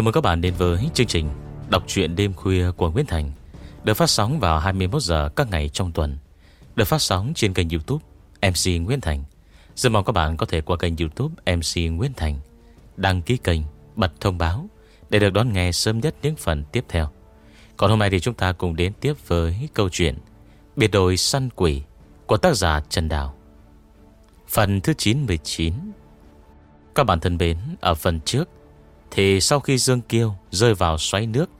Chào mừng các bạn đến với chương trình Đọc truyện đêm khuya của Nguyễn Thành Được phát sóng vào 21 giờ các ngày trong tuần Được phát sóng trên kênh youtube MC Nguyễn Thành. Rất mong các bạn có thể qua kênh youtube MC Nguyễn Thành Đăng ký kênh, bật thông báo Để được đón nghe sớm nhất những phần tiếp theo. Còn hôm nay thì chúng ta cùng đến tiếp với câu chuyện Biệt đồi săn quỷ của tác giả Trần Đào. Phần thứ 99 Các bạn thân mến, ở phần trước thì sau khi Dương Kiêu rơi vào xoáy nước,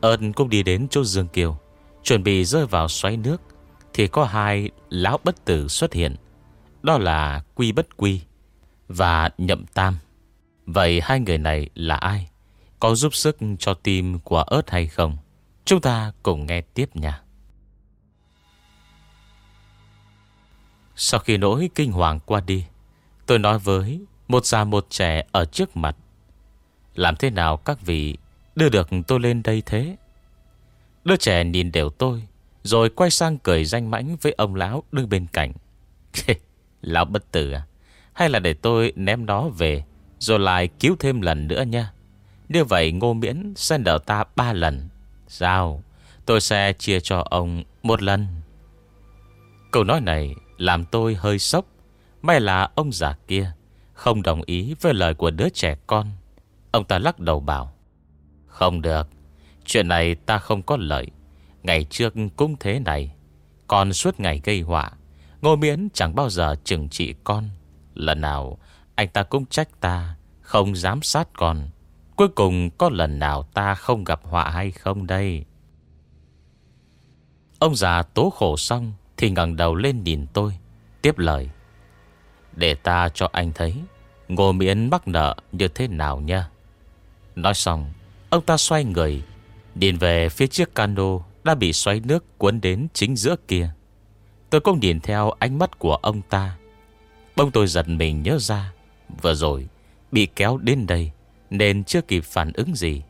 Ơn cũng đi đến chỗ Dương Kiều Chuẩn bị rơi vào xoáy nước, Thì có hai lão bất tử xuất hiện Đó là Quy Bất Quy Và Nhậm Tam Vậy hai người này là ai? Có giúp sức cho tim của ớt hay không? Chúng ta cùng nghe tiếp nha Sau khi nỗi kinh hoàng qua đi, Tôi nói với Một già một trẻ ở trước mặt làm thế nào các vị Đưa được tôi lên đây thế? Đứa trẻ nhìn đều tôi, Rồi quay sang cười danh mãnh Với ông lão đứng bên cạnh. Lão bất tử à Hay là để tôi ném nó về, Rồi lại cứu thêm lần nữa nha. Như vậy ngô miễn sẽ nợ ta ba lần. Sao? Tôi sẽ chia cho ông một lần. Câu nói này làm tôi hơi sốc. May là ông già kia Không đồng ý với lời của đứa trẻ con. Ông ta lắc đầu bảo, Không được, Chuyện này ta không có lợi. Ngày trước cũng thế này, Còn suốt ngày gây họa. Ngô Miễn chẳng bao giờ trừng trị con. Lần nào anh ta cũng trách ta, Không dám sát con. Cuối cùng có lần nào ta không gặp họa hay không đây? Ông già tố khổ xong Thì ngẩng đầu lên nhìn tôi, Tiếp lời, Để ta cho anh thấy, Ngô Miễn mắc nợ như thế nào nha. Nói xong, Ông ta xoay người, Nhìn về phía chiếc cano Đã bị xoáy nước cuốn đến chính giữa kia. Tôi cũng nhìn theo ánh mắt của ông ta. Bông tôi giật mình nhớ ra, Vừa rồi Bị kéo đến đây Nên chưa kịp phản ứng gì.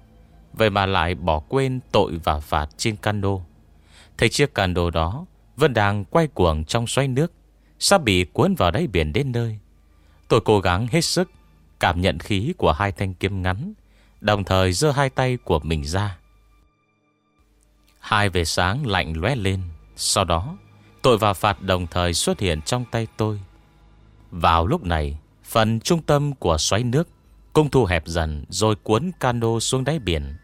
Vậy mà lại bỏ quên tội và phạt trên cano. Thấy chiếc cano đó Vẫn đang quay cuồng trong xoáy nước, Sắp bị cuốn vào đáy biển đến nơi. Tôi cố gắng hết sức Cảm nhận khí của hai thanh kiếm ngắn Đồng thời giơ hai tay của mình ra. Hai về sáng lạnh lóe lên. Sau đó, Tội và phạt đồng thời xuất hiện trong tay tôi. Vào lúc này, Phần trung tâm của xoáy nước Cũng thu hẹp dần Rồi cuốn cano xuống đáy biển.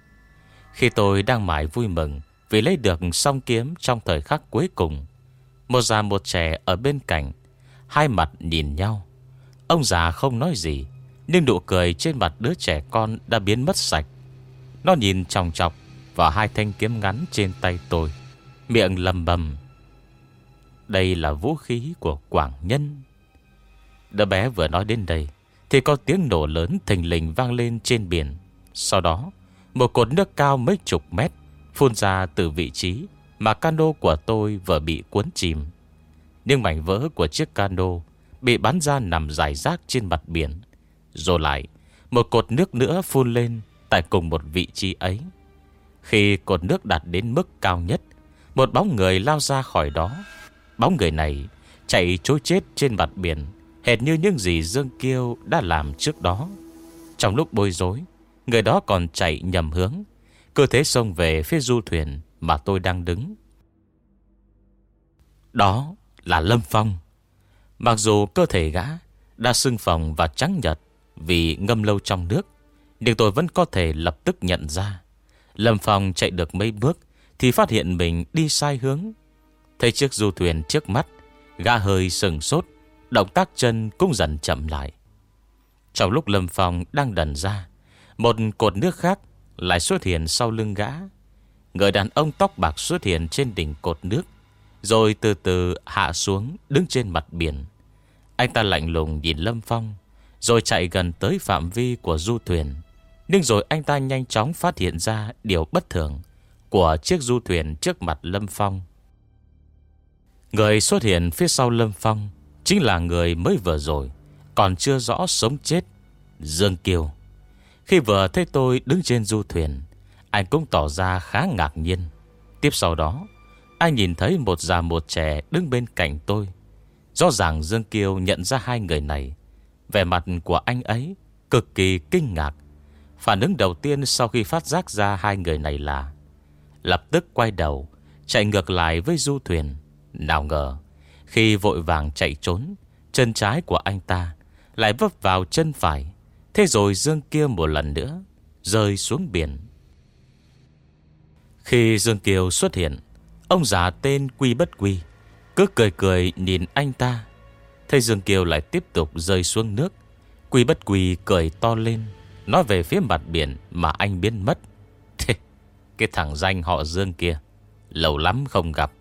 Khi tôi đang mãi vui mừng Vì lấy được song kiếm trong thời khắc cuối cùng, Một già một trẻ ở bên cạnh, Hai mặt nhìn nhau. Ông già không nói gì nhưng nụ cười trên mặt đứa trẻ con Đã biến mất sạch. Nó nhìn tròng trọc Vào hai thanh kiếm ngắn trên tay tôi. Miệng lầm bầm. Đây là vũ khí của Quảng Nhân. Đứa bé vừa nói đến đây, Thì có tiếng nổ lớn thình lình vang lên trên biển. Sau đó, Một cột nước cao mấy chục mét Phun ra từ vị trí Mà cano của tôi vừa bị cuốn chìm. Nhưng mảnh vỡ của chiếc cano Bị bắn ra nằm dài rác trên mặt biển. Rồi lại, Một cột nước nữa phun lên Tại cùng một vị trí ấy. Khi cột nước đạt đến mức cao nhất, Một bóng người lao ra khỏi đó. Bóng người này Chạy trối chết trên mặt biển, Hệt như những gì Dương Kiêu đã làm trước đó. Trong lúc bối rối, Người đó còn chạy nhầm hướng. Cơ thế xông về phía du thuyền Mà tôi đang đứng. Đó là Lâm Phong. Mặc dù cơ thể gã Đã sưng phồng và trắng nhật vì ngâm lâu trong nước, Nhưng tôi vẫn có thể lập tức nhận ra. Lâm Phong chạy được mấy bước Thì phát hiện mình đi sai hướng. Thấy chiếc du thuyền trước mắt, Gã hơi sừng sốt, Động tác chân cũng dần chậm lại. Trong lúc Lâm Phong đang đần ra, Một cột nước khác Lại xuất hiện sau lưng gã. Người đàn ông tóc bạc xuất hiện trên đỉnh cột nước, Rồi từ từ hạ xuống, Đứng trên mặt biển. Anh ta lạnh lùng nhìn Lâm Phong rồi chạy gần tới phạm vi của du thuyền. Nhưng rồi anh ta nhanh chóng phát hiện ra Điều bất thường Của chiếc du thuyền trước mặt Lâm Phong. Người xuất hiện phía sau Lâm Phong Chính là người mới vừa rồi, Còn chưa rõ sống chết, Dương Kiều. Khi vừa thấy tôi đứng trên du thuyền, Anh cũng tỏ ra khá ngạc nhiên. Tiếp sau đó, Anh nhìn thấy một già một trẻ đứng bên cạnh tôi. Rõ ràng Dương Kiều nhận ra hai người này Vẻ mặt của anh ấy Cực kỳ kinh ngạc. Phản ứng đầu tiên sau khi phát giác ra hai người này là Lập tức quay đầu, Chạy ngược lại với du thuyền. Nào ngờ, Khi vội vàng chạy trốn, Chân trái của anh ta Lại vấp vào chân phải. Thế rồi Dương kia một lần nữa Rơi xuống biển. Khi Dương Kiều xuất hiện, Ông già tên Quy Bất Quy Cứ cười cười nhìn anh ta. Thấy Dương Kiều lại tiếp tục rơi xuống nước. Quy Bất Quy cười to lên, Nói về phía mặt biển Mà anh biến mất. Cái thằng danh họ Dương kia, Lâu lắm không gặp.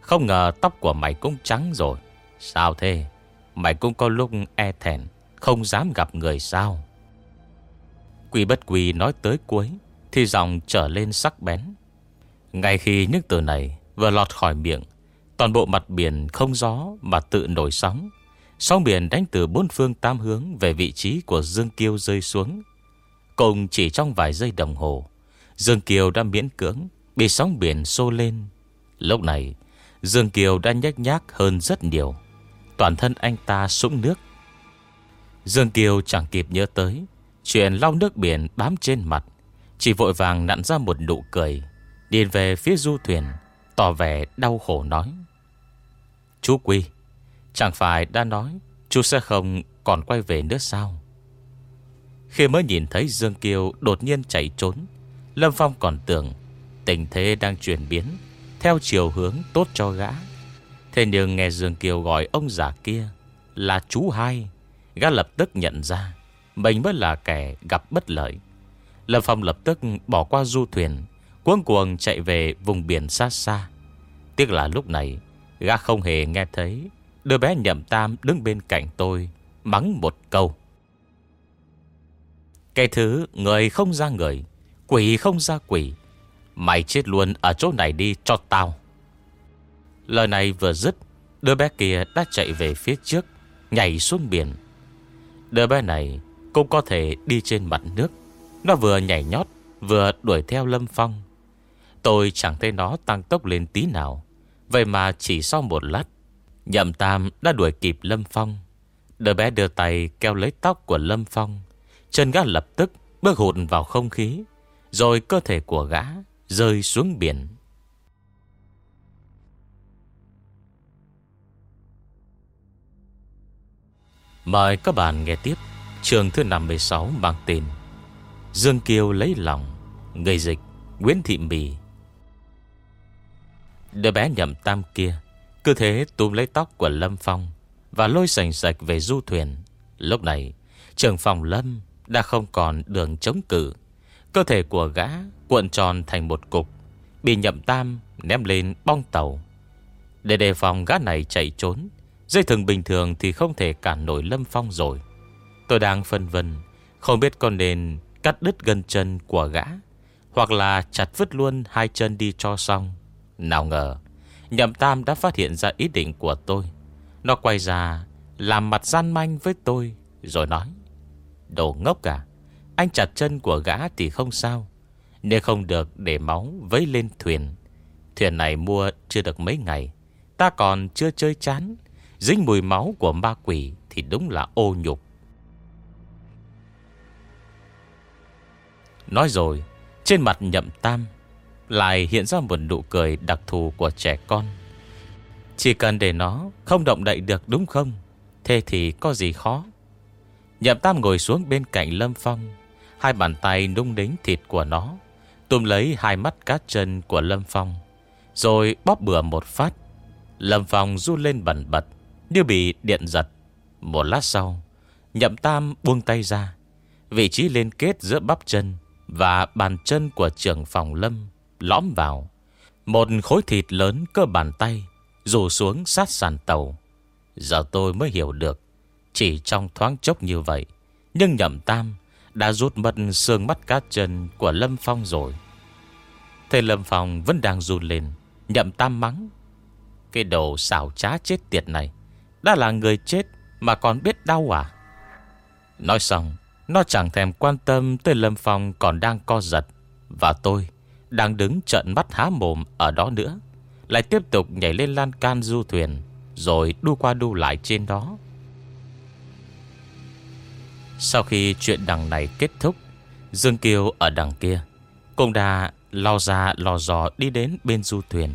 Không ngờ tóc của mày cũng trắng rồi. Sao thế? Mày cũng có lúc e thèn, Không dám gặp người sao? Quy bất quy nói tới cuối, Thì giọng trở lên sắc bén. Ngay khi những từ này Vừa lọt khỏi miệng, Toàn bộ mặt biển không gió Mà tự nổi sóng. Sóng biển đánh từ bốn phương tam hướng Về vị trí của Dương Kiêu rơi xuống. Cùng chỉ trong vài giây đồng hồ, Dương Kiều đã miễn cưỡng Bị sóng biển xô lên. Lúc này, Dương Kiều đã nhách nhác hơn rất nhiều. Toàn thân anh ta sũng nước. Dương Kiều chẳng kịp nhớ tới, Chuyện lau nước biển bám trên mặt, Chỉ vội vàng nặn ra một nụ cười, Điền về phía du thuyền, Tỏ vẻ đau khổ nói. Chú Quy Chẳng phải đã nói Chú sẽ không còn quay về nữa sao? Khi mới nhìn thấy Dương Kiều đột nhiên chạy trốn, Lâm Phong còn tưởng Tình thế đang chuyển biến, Theo chiều hướng tốt cho gã. Thế nhưng nghe Dương Kiều gọi ông già kia Là chú hai, Gã lập tức nhận ra Mình mới là kẻ gặp bất lợi. Lâm Phong lập tức bỏ qua du thuyền, Cuống cuồng chạy về vùng biển xa xa. Tiếc là lúc này Gã không hề nghe thấy Đứa bé nhậm tam đứng bên cạnh tôi, Mắng một câu. Cái thứ, người không ra người, Quỷ không ra quỷ, Mày chết luôn ở chỗ này đi cho tao. Lời này vừa dứt, Đứa bé kia đã chạy về phía trước, Nhảy xuống biển. Đứa bé này cũng có thể đi trên mặt nước. Nó vừa nhảy nhót, Vừa đuổi theo Lâm Phong. Tôi chẳng thấy nó tăng tốc lên tí nào, Vậy mà chỉ sau một lát Nhậm Tam đã đuổi kịp Lâm Phong. Đứa bé đưa tay kéo lấy tóc của Lâm Phong. Chân gã lập tức bước hụt vào không khí, Rồi cơ thể của gã rơi xuống biển. Mời các bạn nghe tiếp Trường thứ 56 bằng tên Dương Kiều lấy lòng, Người dịch, Nguyễn Thị Mì. Đứa bé nhậm tam kia cứ thế túm lấy tóc của Lâm Phong Và lôi sành sạch về du thuyền. Lúc này Trường phòng Lâm Đã không còn đường chống cự. Cơ thể của gã cuộn tròn thành một cục, Bị nhậm tam ném lên bong tàu. Để đề phòng gã này chạy trốn, Dây thừng bình thường thì không thể cản nổi Lâm Phong rồi. Tôi đang phân vân, Không biết con nên cắt đứt gân chân của gã, Hoặc là chặt vứt luôn hai chân đi cho xong. Nào ngờ Nhậm Tam đã phát hiện ra ý định của tôi. Nó quay ra, Làm mặt gian manh với tôi, Rồi nói, Đồ ngốc cả Anh chặt chân của gã thì không sao. Nhưng không được để máu vấy lên thuyền Thuyền này mua chưa được mấy ngày, Ta còn chưa chơi chán. Dính mùi máu của ma quỷ Thì đúng là ô nhục. Nói rồi, Trên mặt nhậm tam lại hiện ra một nụ cười đặc thù của trẻ con. Chỉ cần để nó Không động đậy được đúng không? Thế thì có gì khó? Nhậm tam ngồi xuống bên cạnh Lâm Phong. Hai bàn tay nung đính thịt của nó Tùm lấy hai mắt cá chân của Lâm Phong, Rồi bóp bừa một phát. Lâm Phong ru lên bẩn bật, Như bị điện giật. Một lát sau, Nhậm tam buông tay ra, Vị trí liên kết giữa bắp chân Và bàn chân của trưởng phòng Lâm. Lõm vào. Một khối thịt lớn cơ bàn tay, Rủ xuống sát sàn tàu. Giờ tôi mới hiểu được, Chỉ trong thoáng chốc như vậy, Nhưng nhậm tam Đã rút mất xương mắt cá chân Của Lâm Phong rồi. Thế Lâm Phong vẫn đang run lên, Nhậm tam mắng, Cái đồ xảo trá chết tiệt này, Đã là người chết Mà còn biết đau à? Nói xong, Nó chẳng thèm quan tâm tới Lâm Phong còn đang co giật, Và tôi đang đứng trận mắt há mồm ở đó nữa, Lại tiếp tục nhảy lên lan can du thuyền, Rồi đu qua đu lại trên đó. Sau khi chuyện đằng này kết thúc, Dương Kiều ở đằng kia Cũng đã lo ra lo dò đi đến bên du thuyền.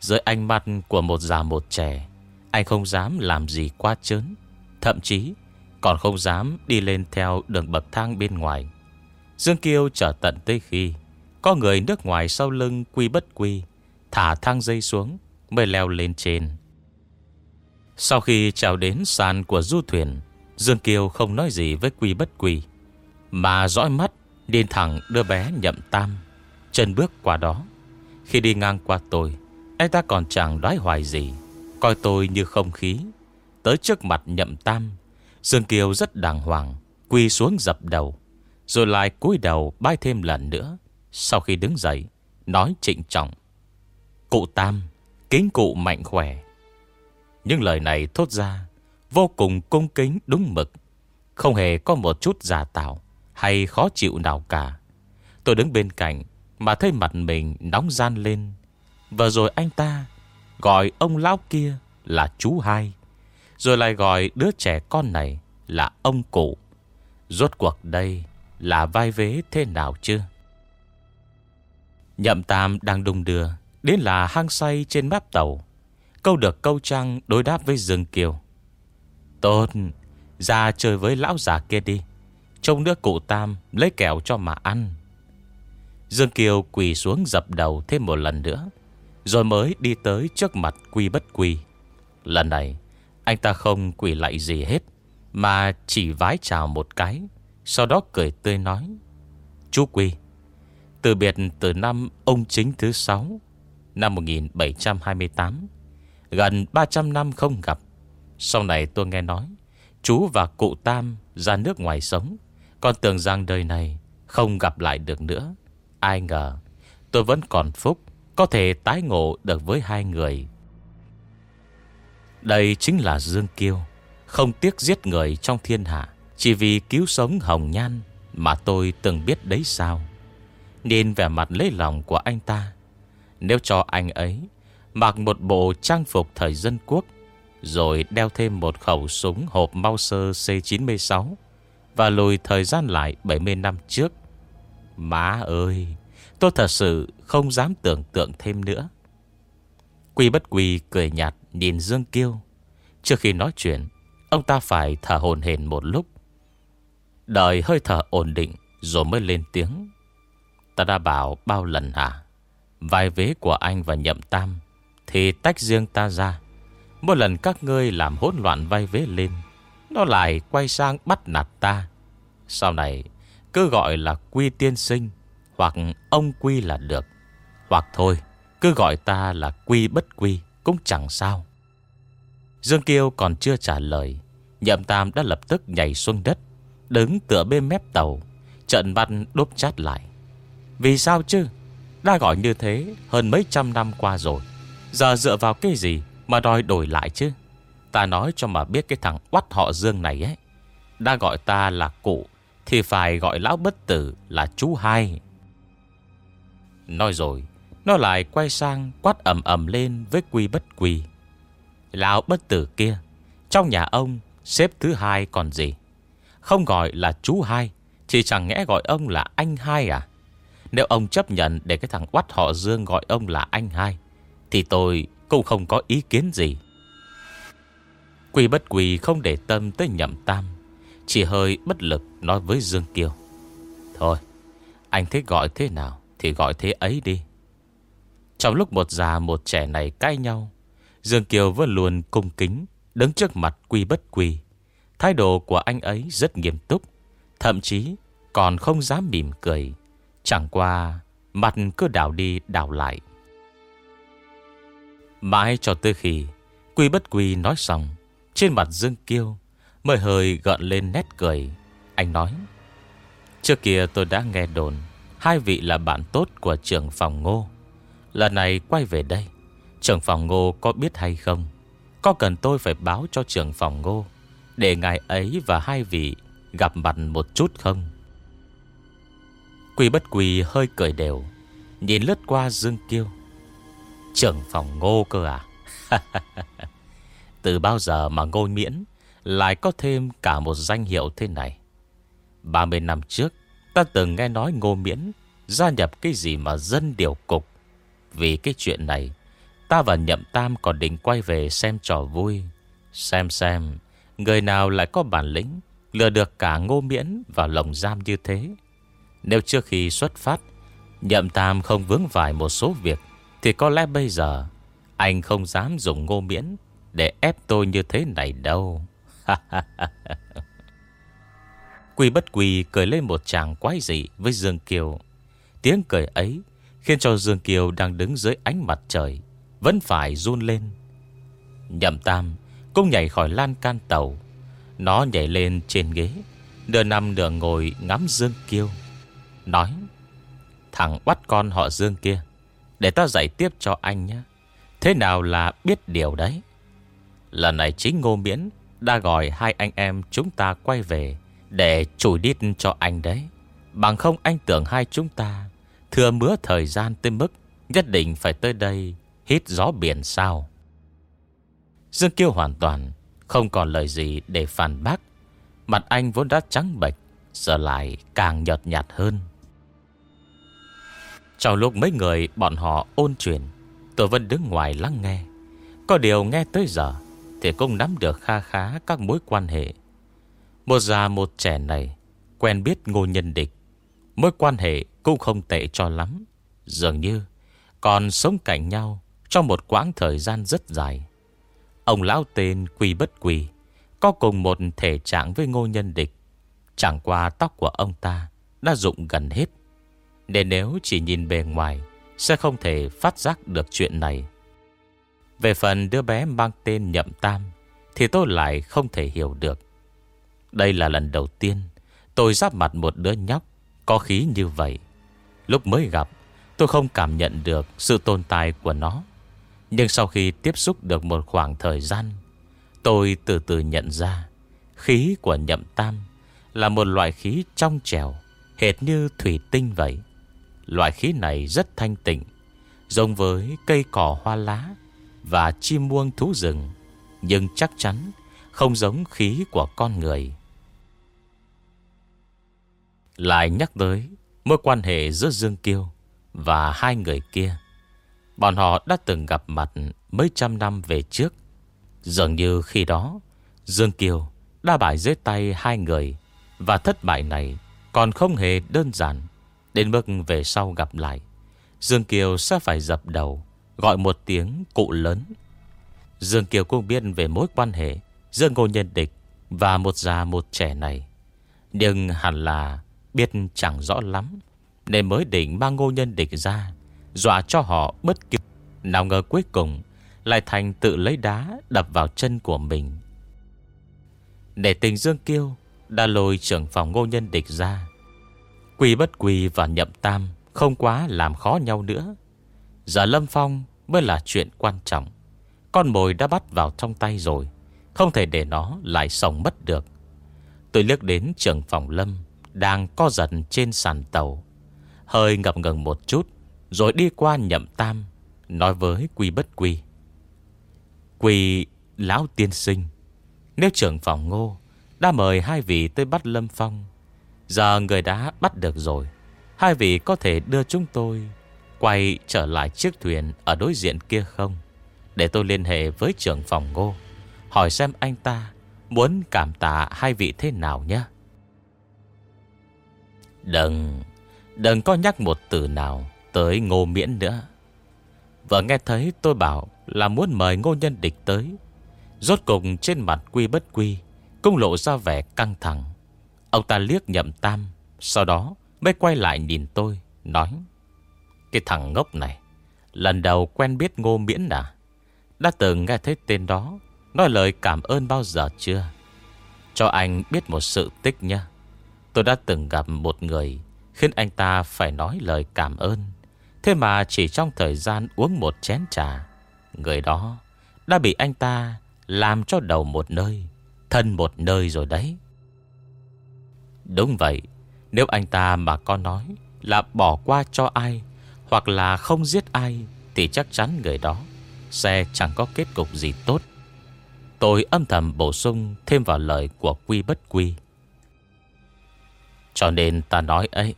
Dưới ánh mắt của một già một trẻ, Anh không dám làm gì quá chớn, Thậm chí còn không dám đi lên theo đường bậc thang bên ngoài. Dương Kiêu chờ tận tới khi có người nước ngoài sau lưng quy bất quy, Thả thang dây xuống, Mới leo lên trên. Sau khi trèo đến sàn của du thuyền, Dương Kiêu không nói gì với quy bất quy, Mà dõi mắt Điên thẳng đưa bé nhậm tam. Chân bước qua đó, Khi đi ngang qua tôi, Anh ta còn chẳng đoái hoài gì, Coi tôi như không khí. Tới trước mặt nhậm tam, Dương Kiều rất đàng hoàng Quy xuống dập đầu, Rồi lại cúi đầu bay thêm lần nữa. Sau khi đứng dậy, Nói trịnh trọng, Cụ Tam, Kính cụ mạnh khỏe. Nhưng lời này thốt ra Vô cùng cung kính đúng mực, Không hề có một chút giả tạo Hay khó chịu nào cả. Tôi đứng bên cạnh Mà thấy mặt mình nóng gian lên. Và rồi anh ta Gọi ông lão kia là chú hai, rồi lại gọi đứa trẻ con này là ông cụ. Rốt cuộc đây là vai vế thế nào chưa Nhậm Tam đang đung đưa, Đến là hang say trên mép tàu. Câu được câu trăng đối đáp với Dương Kiều. Tốt, Ra chơi với lão già kia đi. Trông nữa cụ Tam lấy kẹo cho mà ăn. Dương Kiều quỳ xuống dập đầu thêm một lần nữa, Rồi mới đi tới trước mặt quy bất quy. Lần này, anh ta không quỳ lại gì hết, Mà chỉ vái chào một cái, Sau đó cười tươi nói, Chú Quy từ biệt từ năm ông chính thứ sáu, Năm 1728 Gần 300 năm không gặp. Sau này tôi nghe nói, Chú và cụ Tam ra nước ngoài sống con tưởng rằng đời này Không gặp lại được nữa. Ai ngờ, tôi vẫn còn phúc, Có thể tái ngộ được với hai người. Đây chính là Dương Kiêu, Không tiếc giết người trong thiên hạ, Chỉ vì cứu sống Hồng Nhan Mà tôi từng biết đấy sao. Nhìn vẻ mặt lấy lòng của anh ta Nếu cho anh ấy Mặc một bộ trang phục thời dân quốc Rồi đeo thêm một khẩu súng hộp Mauser C96 Và lùi thời gian lại 70 năm trước Má ơi Tôi thật sự không dám tưởng tượng thêm nữa Quy bất quy cười nhạt nhìn Dương Kiêu. Trước khi nói chuyện, ông ta phải thở hồn hển một lúc. Đợi hơi thở ổn định rồi mới lên tiếng. Ta đã bảo bao lần hả? Vài vế của anh và nhậm tam thì tách riêng ta ra. Mỗi lần các ngươi làm hỗn loạn vai vế lên, nó lại quay sang bắt nạt ta. Sau này, cứ gọi là quy tiên sinh hoặc ông quy là được. Hoặc thôi, cứ gọi ta là quy bất quy cũng chẳng sao. Dương Kiêu còn chưa trả lời, Nhậm Tam đã lập tức nhảy xuống đất, đứng tựa bên mép tàu, trận văn đốp chát lại. Vì sao chứ? Đã gọi như thế hơn mấy trăm năm qua rồi. Giờ dựa vào cái gì mà đòi đổi lại chứ? Ta nói cho mà biết cái thằng quắt họ Dương này ấy. Đã gọi ta là cụ, thì phải gọi lão bất tử là chú hai. Nói rồi, nó lại quay sang quát ầm ầm lên với quy bất quy. Lão bất tử kia, trong nhà ông xếp thứ hai còn gì? Không gọi là chú hai, chỉ chẳng nghe gọi ông là anh hai à? Nếu ông chấp nhận để cái thằng quát họ Dương gọi ông là anh hai, thì tôi cũng không có ý kiến gì. Quy bất quỳ không để tâm tới nhậm tam, chỉ hơi bất lực nói với Dương Kiều. Thôi, anh thích gọi thế nào thì gọi thế ấy đi. Trong lúc một già một trẻ này cãi nhau Dương Kiều vẫn luôn cung kính Đứng trước mặt quy bất quy Thái độ của anh ấy rất nghiêm túc Thậm chí còn không dám mỉm cười Chẳng qua, Mặt cứ đảo đi đảo lại. Mãi cho tới khi Quy bất quy nói xong, Trên mặt Dương Kiêu Mới hơi gợn lên nét cười. Anh nói, Trước kia tôi đã nghe đồn Hai vị là bạn tốt của trưởng phòng ngô. Lần này quay về đây, Trưởng phòng ngô có biết hay không? Có cần tôi phải báo cho trưởng phòng ngô Để ngài ấy và hai vị Gặp mặt một chút không? Quỳ bất quỳ hơi cười đều, Nhìn lướt qua Dương Kiêu. Trưởng phòng ngô cơ à? Từ bao giờ mà ngô miễn Lại có thêm cả một danh hiệu thế này? 30 năm trước, Ta từng nghe nói ngô miễn Gia nhập cái gì mà dân điều cục. Vì cái chuyện này, Ta và nhậm tam còn định quay về xem trò vui. Xem xem, Người nào lại có bản lĩnh Lừa được cả ngô miễn vào lồng giam như thế? Nếu trước khi xuất phát, Nhậm tam không vướng phải một số việc, Thì có lẽ bây giờ, Anh không dám dùng ngô miễn Để ép tôi như thế này đâu. Quy bất quy cười lên một chàng quái dị với Dương Kiều. Tiếng cười ấy Khiến cho Dương Kiều đang đứng dưới ánh mặt trời, Vẫn phải run lên. Nhậm tam Cũng nhảy khỏi lan can tàu. Nó nhảy lên trên ghế Nửa nằm nửa ngồi ngắm Dương Kiều. Nói, Thằng bắt con họ Dương kia, Để tao dạy tiếp cho anh nhé. Thế nào là biết điều đấy? Lần này chính Ngô Miễn Đã gọi hai anh em chúng ta quay về Để chủi đít cho anh đấy. Bằng không anh tưởng hai chúng ta Thừa mứa thời gian tới mức Nhất định phải tới đây Hít gió biển sao. Dương Kiêu hoàn toàn Không còn lời gì để phản bác. Mặt anh vốn đã trắng bệch, Giờ lại càng nhợt nhạt hơn. Trong lúc mấy người bọn họ ôn chuyện Tôi vẫn đứng ngoài lắng nghe. Có điều nghe tới giờ Thì cũng nắm được kha khá các mối quan hệ. Một già một trẻ này Quen biết ngô nhân địch. Mối quan hệ cũng không tệ cho lắm. Dường như Còn sống cạnh nhau Trong một quãng thời gian rất dài. Ông lão tên Quy Bất Quy Có cùng một thể trạng với ngô nhân địch. Chẳng qua tóc của ông ta Đã rụng gần hết. Nên nếu chỉ nhìn bề ngoài, Sẽ không thể phát giác được chuyện này. Về phần đứa bé mang tên Nhậm Tam, Thì tôi lại không thể hiểu được. Đây là lần đầu tiên Tôi giáp mặt một đứa nhóc Có khí như vậy. Lúc mới gặp, Tôi không cảm nhận được sự tồn tại của nó. Nhưng sau khi tiếp xúc được một khoảng thời gian, Tôi từ từ nhận ra Khí của nhậm tam Là một loại khí trong trèo, Hệt như thủy tinh vậy. Loại khí này rất thanh tịnh, Giống với cây cỏ hoa lá Và chim muông thú rừng, Nhưng chắc chắn Không giống khí của con người. Lại nhắc tới Mối quan hệ giữa Dương Kiêu Và hai người kia, Bọn họ đã từng gặp mặt Mấy trăm năm về trước. Dường như khi đó, Dương Kiều đã bại dưới tay hai người Và thất bại này Còn không hề đơn giản. Đến bước về sau gặp lại. Dương Kiều sẽ phải dập đầu, Gọi một tiếng cụ lớn. Dương Kiều cũng biết về mối quan hệ Giữa ngô nhân địch Và một già một trẻ này. Nhưng hẳn là Biết chẳng rõ lắm, Nên mới định mang ngô nhân địch ra, Dọa cho họ bất kỳ. Nào ngờ cuối cùng Lại thành tự lấy đá đập vào chân của mình. Để tình Dương Kiêu Đã lôi trưởng phòng ngô nhân địch ra Quỳ bất quỳ và nhậm tam Không quá làm khó nhau nữa. Giờ Lâm Phong mới là chuyện quan trọng. Con mồi đã bắt vào trong tay rồi, Không thể để nó lại sống mất được. Tôi liếc đến trưởng phòng Lâm, đang co giật trên sàn tàu. Hơi ngập ngừng một chút, Rồi đi qua nhậm tam, Nói với Quy bất Quy. Quy, lão tiên sinh, Nếu trưởng phòng ngô Đã mời hai vị tới bắt Lâm Phong Giờ người đã bắt được rồi. Hai vị có thể đưa chúng tôi Quay trở lại chiếc thuyền Ở đối diện kia không? Để tôi liên hệ với trưởng phòng ngô, Hỏi xem anh ta Muốn cảm tạ hai vị thế nào nhé. Đừng Đừng có nhắc một từ nào Tới ngô miễn nữa. Vợ nghe thấy tôi bảo Là muốn mời ngô nhân địch tới, Rốt cùng trên mặt quy bất quy, Cũng lộ ra vẻ căng thẳng. Ông ta liếc nhậm tam, Sau đó mới quay lại nhìn tôi, Nói, Cái thằng ngốc này, Lần đầu quen biết ngô miễn à? Đã từng nghe thấy tên đó, Nói lời cảm ơn bao giờ chưa? Cho anh biết một sự tích nha Tôi đã từng gặp một người Khiến anh ta phải nói lời cảm ơn. Thế mà chỉ trong thời gian uống một chén trà, Người đó đã bị anh ta làm cho đầu một nơi, Thân một nơi rồi đấy. Đúng vậy, Nếu anh ta mà có nói Là bỏ qua cho ai Hoặc là không giết ai Thì chắc chắn người đó Sẽ chẳng có kết cục gì tốt. Tôi âm thầm bổ sung thêm vào lời của Quy Bất Quy. Cho nên ta nói ấy,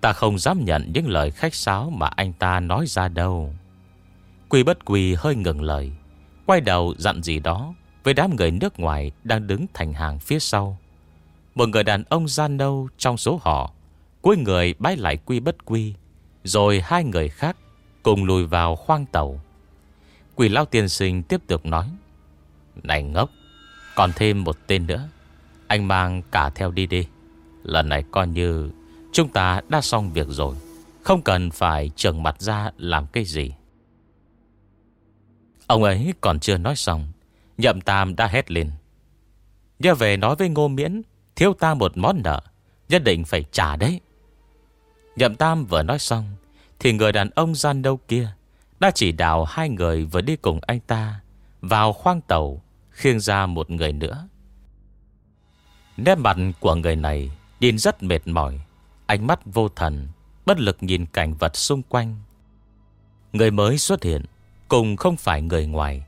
Ta không dám nhận những lời khách sáo Mà anh ta nói ra đâu. Quy bất quy hơi ngừng lời, Quay đầu dặn gì đó Với đám người nước ngoài Đang đứng thành hàng phía sau. Một người đàn ông gian nâu trong số họ. Cuối người bái lại quy bất quy, Rồi hai người khác Cùng lùi vào khoang tàu. Quỷ lao tiên sinh tiếp tục nói, Này ngốc, Còn thêm một tên nữa. Anh mang cả theo đi đi. Lần này coi như Chúng ta đã xong việc rồi. Không cần phải trừng mặt ra làm cái gì. Ông ấy còn chưa nói xong, Nhậm Tam đã hét lên Nhớ về nói với Ngô Miễn Thiếu ta một món nợ, Nhất định phải trả đấy. Nhậm Tam vừa nói xong, Thì người đàn ông gian đâu kia Đã chỉ đào hai người vừa đi cùng anh ta Vào khoang tàu, Khiêng ra một người nữa. Nét mặt của người này Nhìn rất mệt mỏi, Ánh mắt vô thần, Bất lực nhìn cảnh vật xung quanh. Người mới xuất hiện, Cùng không phải người ngoài,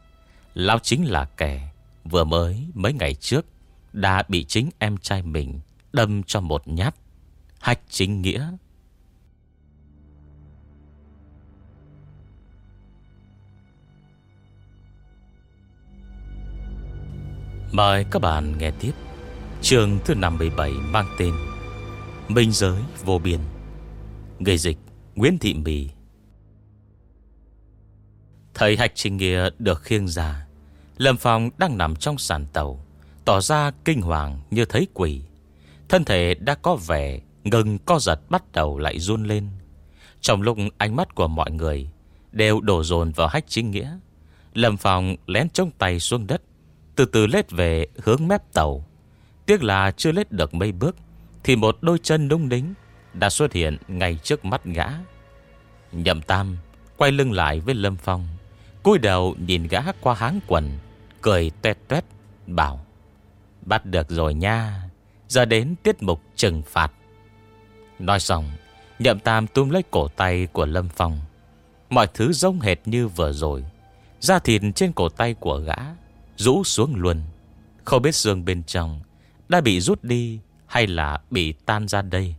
Lão chính là kẻ Vừa mới mấy ngày trước. Đã bị chính em trai mình Đâm cho một nhát. Hách chính nghĩa. Mời các bạn nghe tiếp Trường thứ 57 mang tên Minh giới vô biên Người dịch Nguyễn Thị Mì. Thầy Hạch Trình Nghĩa được khiêng ra Lâm Phong đang nằm trong sàn tàu. Tỏ ra kinh hoàng như thấy quỷ. Thân thể đã có vẻ Ngừng, co giật bắt đầu lại run lên. Trong lúc ánh mắt của mọi người Đều đổ dồn vào Hách Chính Nghĩa, Lâm Phong lén trông tay xuống đất, Từ từ lết về hướng mép tàu. Tiếc là chưa lết được mấy bước, Thì một đôi chân đung đính Đã xuất hiện ngay trước mắt gã. Nhậm Tam Quay lưng lại với Lâm Phong, cúi đầu nhìn gã qua háng quần, Cười tuét tuét, Bảo Bắt được rồi nha. Giờ đến tiết mục trừng phạt. Nói xong, Nhậm Tam túm lấy cổ tay của Lâm Phong. Mọi thứ giống hệt như vừa rồi. Da thịt trên cổ tay của gã Rũ xuống luôn. Không biết xương bên trong Đã bị rút đi Hay là bị tan ra đây.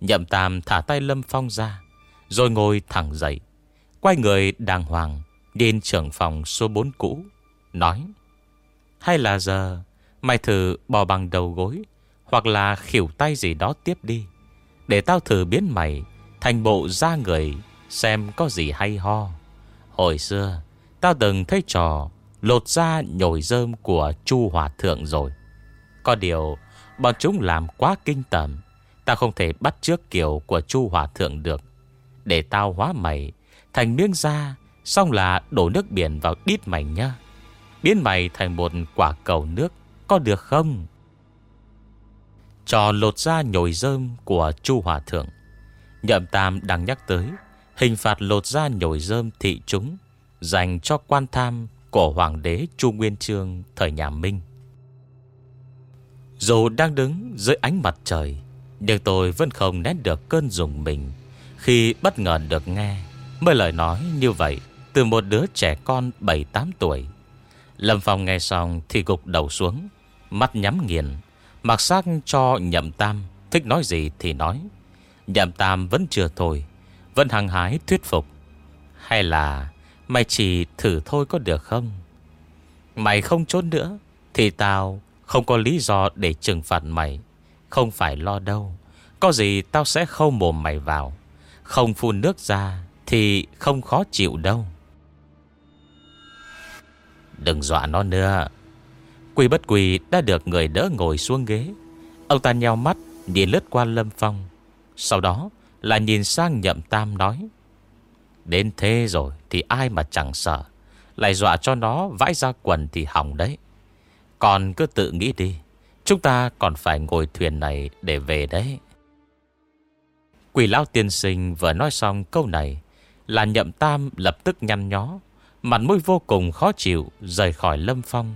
Nhậm Tam thả tay Lâm Phong ra, Rồi ngồi thẳng dậy. Quay người đàng hoàng điên trưởng phòng số 4 cũ, Nói, Hay là giờ Mày thử bò bằng đầu gối, Hoặc là khỉu tay gì đó tiếp đi, Để tao thử biến mày Thành bộ da người Xem có gì hay ho. Hồi xưa, Tao từng thấy trò Lột da nhồi rơm của Chu Hòa Thượng rồi. Có điều, Bọn chúng làm quá kinh tởm, Tao không thể bắt trước kiểu của Chu Hòa Thượng được. Để tao hóa mày Thành miếng da, Xong là đổ nước biển vào đít mày nhá. Biến mày thành một quả cầu nước. Có được không? Trò lột ra nhồi rơm Của Chu Hòa Thượng. Nhậm Tam đang nhắc tới, Hình phạt lột ra nhồi rơm thị chúng Dành cho quan tham Của Hoàng đế Chu Nguyên Trương Thời nhà Minh. Dù đang đứng dưới ánh mặt trời, Nhưng tôi vẫn không nét được cơn dùng mình Khi bất ngờ được nghe mấy lời nói như vậy từ một đứa trẻ con 7-8 tuổi. Lâm Phong nghe xong thì gục đầu xuống Mắt nhắm nghiền, Mặc xác cho nhậm tam Thích nói gì thì nói. Nhậm tam vẫn chưa thôi, Vẫn hăng hái thuyết phục. Hay là Mày chỉ thử thôi có được không? Mày không trốn nữa Thì tao không có lý do để trừng phạt mày. Không phải lo đâu, Có gì tao sẽ khâu mồm mày vào. Không phun nước ra Thì không khó chịu đâu. Đừng dọa nó nữa. Quỳ bất quỳ đã được người đỡ ngồi xuống ghế. Ông ta nheo mắt, Nhìn lướt qua Lâm Phong. Sau đó là nhìn sang nhậm tam nói, Đến thế rồi Thì ai mà chẳng sợ, Lại dọa cho nó vãi ra quần thì hỏng đấy. Còn cứ tự nghĩ đi, Chúng ta còn phải ngồi thuyền này Để về đấy. Quỷ lão tiên sinh vừa nói xong câu này, Là nhậm tam lập tức nhăn nhó, Mặt mũi vô cùng khó chịu Rời khỏi lâm phong.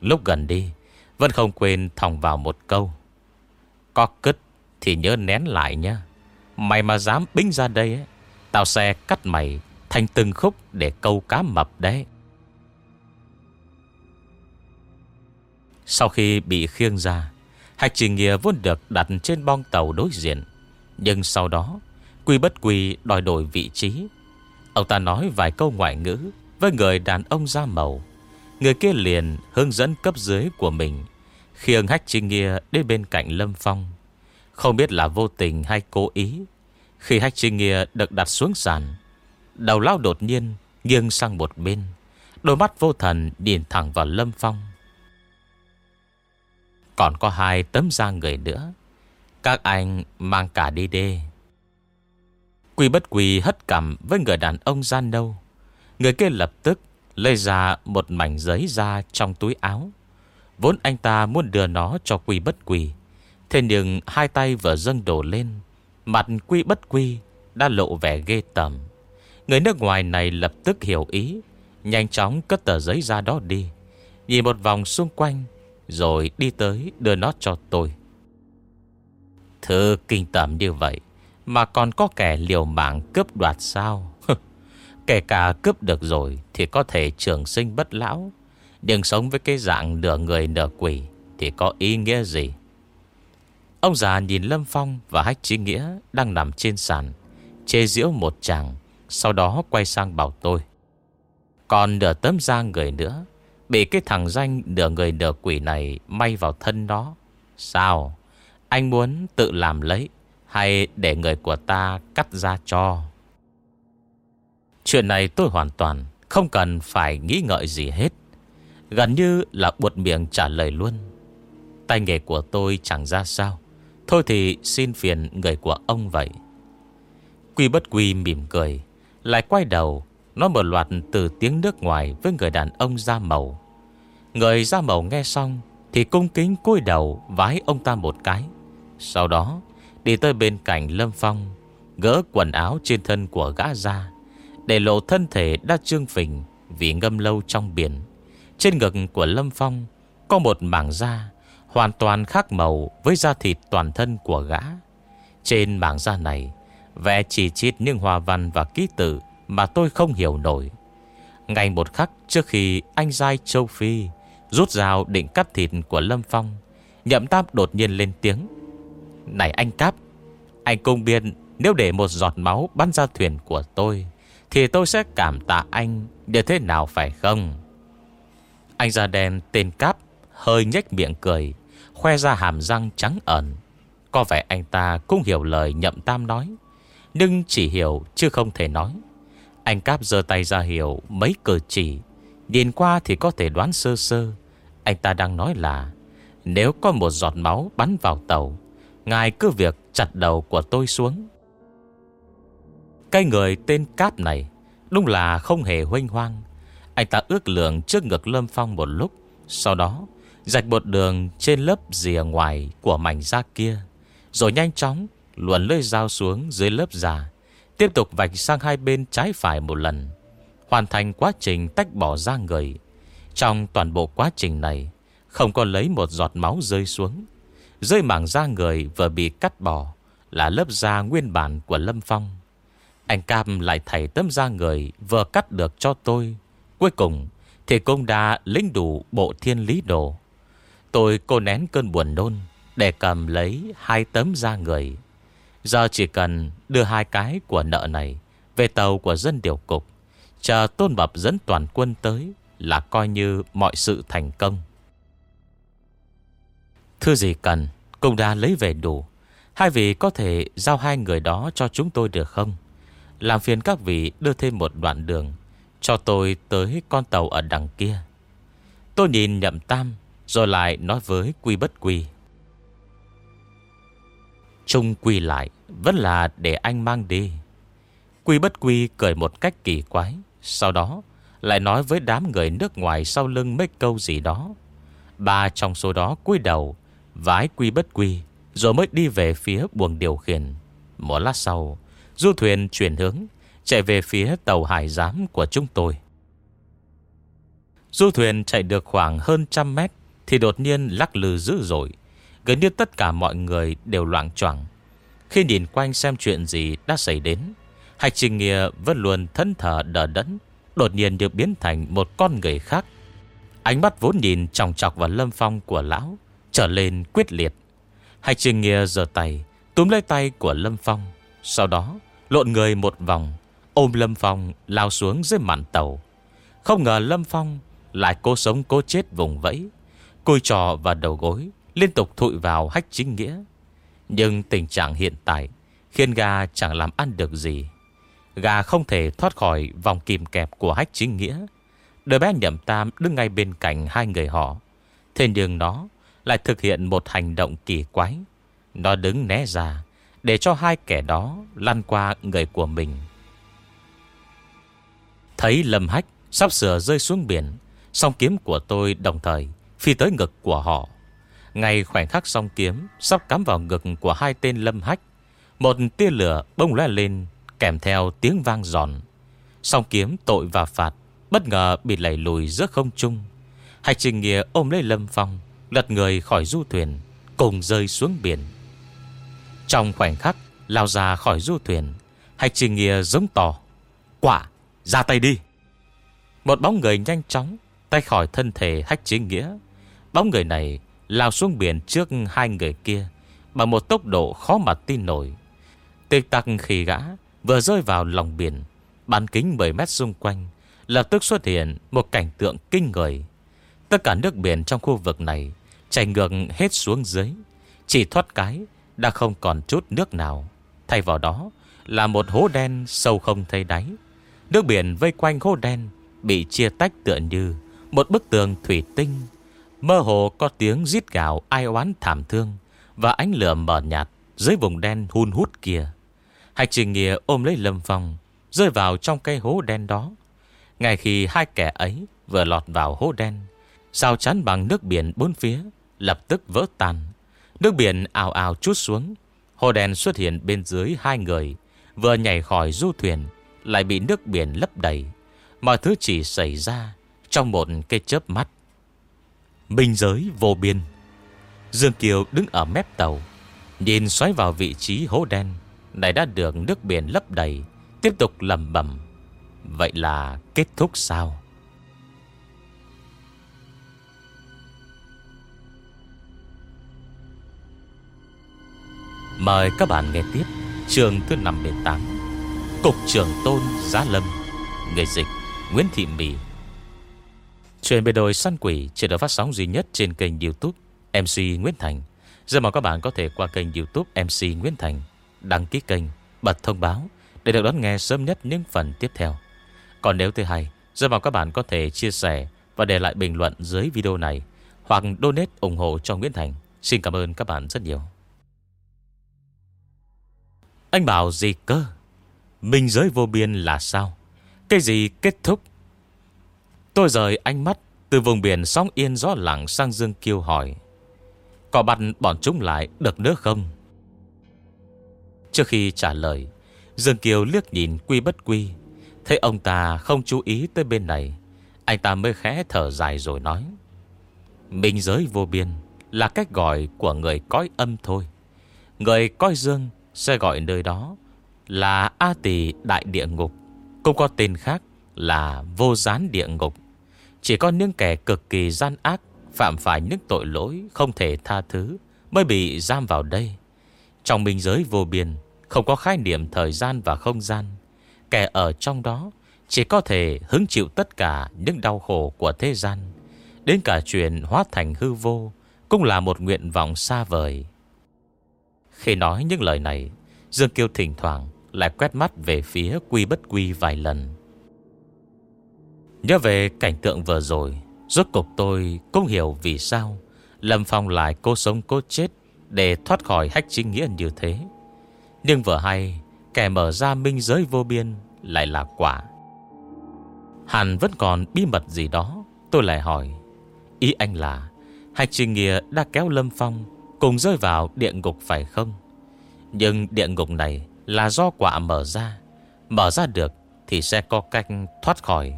Lúc gần đi Vẫn không quên thòng vào một câu. Có cứt thì nhớ nén lại nhá, Mày mà dám binh ra đây ấy, Tao sẽ cắt mày Thành từng khúc để câu cá mập đấy. Sau khi bị khiêng ra Hạch Trình Nghĩa vốn được đặt trên bong tàu đối diện. Nhưng sau đó Quy bất quy đòi đổi vị trí. Ông ta nói vài câu ngoại ngữ Với người đàn ông da màu. Người kia liền hướng dẫn cấp dưới của mình, Khiêng Hách Trinh Nghĩa đến bên cạnh Lâm Phong. Không biết là vô tình hay cố ý, Khi Hách Trinh Nghĩa được đặt xuống sàn, Đầu lao đột nhiên Nghiêng sang một bên, Đôi mắt vô thần nhìn thẳng vào Lâm Phong. Còn có hai tấm da người nữa, Các anh mang cả đi đê Quy bất quỳ hất cằm với người đàn ông gian nâu, Người kia lập tức lấy ra một mảnh giấy ra trong túi áo. Vốn anh ta muốn đưa nó cho quy bất quỳ, Thế nhưng hai tay vừa dâng đổ lên. Mặt quy bất quy đã lộ vẻ ghê tầm Người nước ngoài này lập tức hiểu ý Nhanh chóng cất tờ giấy ra đó đi. Nhìn một vòng xung quanh Rồi đi tới đưa nó cho tôi. Thư kinh tởm như vậy Mà còn có kẻ liều mạng cướp đoạt sao? Kể cả cướp được rồi Thì có thể trường sinh bất lão. Đừng sống với cái dạng nửa người nửa quỷ Thì có ý nghĩa gì? Ông già nhìn Lâm Phong và Hách Chí Nghĩa Đang nằm trên sàn, Chê diễu một chàng, Sau đó quay sang bảo tôi. Còn nửa tấm da người nữa, Bị cái thằng danh nửa người nửa quỷ này May vào thân nó. Sao? Anh muốn tự làm lấy Hay để người của ta cắt ra cho? Chuyện này tôi hoàn toàn Không cần phải nghĩ ngợi gì hết. Gần như là buột miệng trả lời luôn. Tay nghề của tôi chẳng ra sao. Thôi thì xin phiền người của ông vậy. Quy bất quy mỉm cười, Lại quay đầu, Nói một loạt từ tiếng nước ngoài Với người đàn ông da màu. Người da màu nghe xong Thì cung kính cúi đầu vái ông ta một cái. Sau đó, Đi tới bên cạnh Lâm Phong, Gỡ quần áo trên thân của gã ra để lộ thân thể đã trương phình Vì ngâm lâu trong biển. Trên ngực của Lâm Phong Có một mảng da Hoàn toàn khác màu với da thịt toàn thân của gã. Trên mảng da này, Vẽ chỉ chít những hòa văn và ký tự Mà tôi không hiểu nổi. Ngày một khắc trước khi anh Giai Châu Phi, Rút dao định cắt thịt của Lâm Phong, Nhậm Tam đột nhiên lên tiếng. Này anh Cáp, Anh công biên Nếu để một giọt máu bắn ra thuyền của tôi thì tôi sẽ cảm tạ anh Để thế nào phải không? Anh da đen tên cáp, Hơi nhếch miệng cười, Khoe ra hàm răng trắng ẩn. Có vẻ anh ta cũng hiểu lời nhậm tam nói, Nhưng chỉ hiểu chứ không thể nói. Anh cáp giơ tay ra hiểu Mấy cờ chỉ. Nhìn qua thì có thể đoán sơ sơ. Anh ta đang nói là, Nếu có một giọt máu bắn vào tàu, Ngài cứ việc chặt đầu của tôi xuống. Cái người tên Cáp này Đúng là không hề huynh hoang. Anh ta ước lượng trước ngực Lâm Phong một lúc, Sau đó Rạch một đường trên lớp rìa ngoài Của mảnh da kia, Rồi nhanh chóng luồn lưỡi dao xuống dưới lớp da, Tiếp tục vạch sang hai bên trái phải một lần, Hoàn thành quá trình tách bỏ da người. Trong toàn bộ quá trình này, Không có lấy một giọt máu rơi xuống. Rơi mảng da người vừa bị cắt bỏ Là lớp da nguyên bản của Lâm Phong. Anh Cam lại thầy tấm da người Vừa cắt được cho tôi Cuối cùng thì cũng đã lĩnh đủ bộ thiên lý đồ. Tôi cô nén cơn buồn nôn để cầm lấy hai tấm da người. Giờ chỉ cần đưa hai cái của nợ này về tàu của dân điều cục. Chờ tôn bập dẫn toàn quân tới là coi như mọi sự thành công. Thư gì cần cũng đã lấy về đủ. Hai vị có thể giao hai người đó cho chúng tôi được không? Làm phiền các vị đưa thêm một đoạn đường cho tôi tới con tàu ở đằng kia. Tôi nhìn nhậm tam Rồi lại nói với quy bất quy. Trung quy lại, Vẫn là để anh mang đi. Quy bất quy cười một cách kỳ quái, Sau đó Lại nói với đám người nước ngoài Sau lưng mấy câu gì đó. Ba trong số đó cúi đầu, Vái quy bất quy, Rồi mới đi về phía buồng điều khiển. Một lát sau Du thuyền chuyển hướng, Chạy về phía tàu hải giám của chúng tôi. Du thuyền chạy được khoảng hơn trăm mét Thì đột nhiên lắc lư dữ dội, Gần như tất cả mọi người đều loạn choạng. Khi nhìn quanh xem chuyện gì đã xảy đến, Hạch trình nghĩa vẫn luôn thân thở đờ đẫn, Đột nhiên được biến thành một con người khác. Ánh mắt vốn nhìn trọng trọc vào lâm phong của lão Trở lên quyết liệt. Hạch Trình Nghĩa giơ tay, Túm lấy tay của Lâm Phong, Sau đó lộn người một vòng, Ôm Lâm Phong lao xuống dưới màn tàu. Không ngờ Lâm Phong Lại cố sống cố chết vùng vẫy, Côi trò và đầu gối Liên tục thụi vào hách chính nghĩa. Nhưng tình trạng hiện tại Khiến gà chẳng làm ăn được gì. Gà không thể thoát khỏi vòng kìm kẹp của hách chính nghĩa. Đứa bé nhậm tam đứng ngay bên cạnh hai người họ. Thế nhưng nó lại thực hiện một hành động kỳ quái. Nó đứng né ra để cho hai kẻ đó lăn qua người của mình. Thấy Lâm Hách sắp sửa rơi xuống biển, Song kiếm của tôi đồng thời phi tới ngực của họ. Ngay khoảnh khắc song kiếm Sắp cắm vào ngực của hai tên Lâm Hách, Một tia lửa bông lóe lên Kèm theo tiếng vang giòn. Song kiếm tội và phạt, Bất ngờ bị lẩy lùi giữa không trung. Hạch Trình Nghĩa ôm lấy Lâm Phong, Lật người khỏi du thuyền, Cùng rơi xuống biển. Trong khoảnh khắc, lao ra khỏi du thuyền Hạch trì Nghĩa giống tỏ Quả, ra tay đi. Một bóng người nhanh chóng Tay khỏi thân thể Hách Trình Nghĩa. Bóng người này lao xuống biển trước hai người kia, Bằng một tốc độ khó mà tin nổi. Tích tắc khi gã Vừa rơi vào lòng biển. Bán kính 10 mét xung quanh, Lập tức xuất hiện một cảnh tượng kinh người. Tất cả nước biển trong khu vực này Chảy ngược hết xuống dưới, Chỉ thoát cái đã không còn chút nước nào. Thay vào đó là một hố đen sâu không thấy đáy. Nước biển vây quanh hố đen Bị chia tách tựa như Một bức tường thủy tinh. Mơ hồ có tiếng rít gào ai oán thảm thương Và ánh lửa mờ nhạt Dưới vùng đen hun hút kia. Hạch trình nghĩa ôm lấy Lâm Phong, Rơi vào trong cây hố đen đó. Ngay khi hai kẻ ấy Vừa lọt vào hố đen, Sao chắn bằng nước biển bốn phía Lập tức vỡ tan. Nước biển ào ào chút xuống. Hồ đèn xuất hiện bên dưới hai người, Vừa nhảy khỏi du thuyền, Lại bị nước biển lấp đầy. Mọi thứ chỉ xảy ra Trong một cái chớp mắt. Bình giới vô biên. Dương Kiều đứng ở mép tàu, Nhìn xoáy vào vị trí hố đen Này đã được nước biển lấp đầy, Tiếp tục lầm bầm Vậy là kết thúc sao? Mời các bạn nghe tiếp Trường thứ 58 Cục trưởng Tôn Giá Lâm Người dịch Nguyễn Thị Mỹ Chuyện bề đồi săn quỷ Chỉ được phát sóng duy nhất trên kênh youtube MC Nguyễn Thành. Giờ mà các bạn có thể qua kênh youtube MC Nguyễn Thành, Đăng ký kênh, Bật thông báo Để được đón nghe sớm nhất những phần tiếp theo. Còn nếu thấy hay Giờ mà các bạn có thể chia sẻ Và để lại bình luận dưới video này Hoặc donate ủng hộ cho Nguyễn Thành. Xin cảm ơn các bạn rất nhiều anh bảo gì cơ? Minh giới vô biên là sao? Cái gì kết thúc? Tôi rời ánh mắt Từ vùng biển sóng yên gió lặng sang Dương Kiêu hỏi, Có bắt bọn chúng lại được nữa không? Trước khi trả lời, Dương Kiều liếc nhìn quy bất quy, Thấy ông ta không chú ý tới bên này, Anh ta mới khẽ thở dài rồi nói, Minh giới vô biên Là cách gọi của người cõi âm thôi. Người coi dương sẽ gọi nơi đó là A Tỳ Đại Địa Ngục, cũng có tên khác là Vô Gián Địa Ngục. Chỉ có những kẻ cực kỳ gian ác, phạm phải những tội lỗi không thể tha thứ mới bị giam vào đây. Trong minh giới vô biên, không có khái niệm thời gian và không gian. Kẻ ở trong đó chỉ có thể hứng chịu tất cả những đau khổ của thế gian. Đến cả chuyện hóa thành hư vô cũng là một nguyện vọng xa vời. Khi nói những lời này Dương Kiêu thỉnh thoảng Lại quét mắt về phía quy bất quy vài lần. Nhớ về cảnh tượng vừa rồi, Rốt cục tôi cũng hiểu vì sao Lâm Phong lại cố sống cố chết Để thoát khỏi hách chính nghĩa như thế. Nhưng vừa hay, Kẻ mở ra minh giới vô biên Lại là quả. Hàn vẫn còn bí mật gì đó, Tôi lại hỏi. Ý anh là Hạch trình nghĩa đã kéo Lâm Phong Cùng rơi vào địa ngục phải không? Nhưng địa ngục này Là do quả mở ra. Mở ra được thì sẽ có cách thoát khỏi.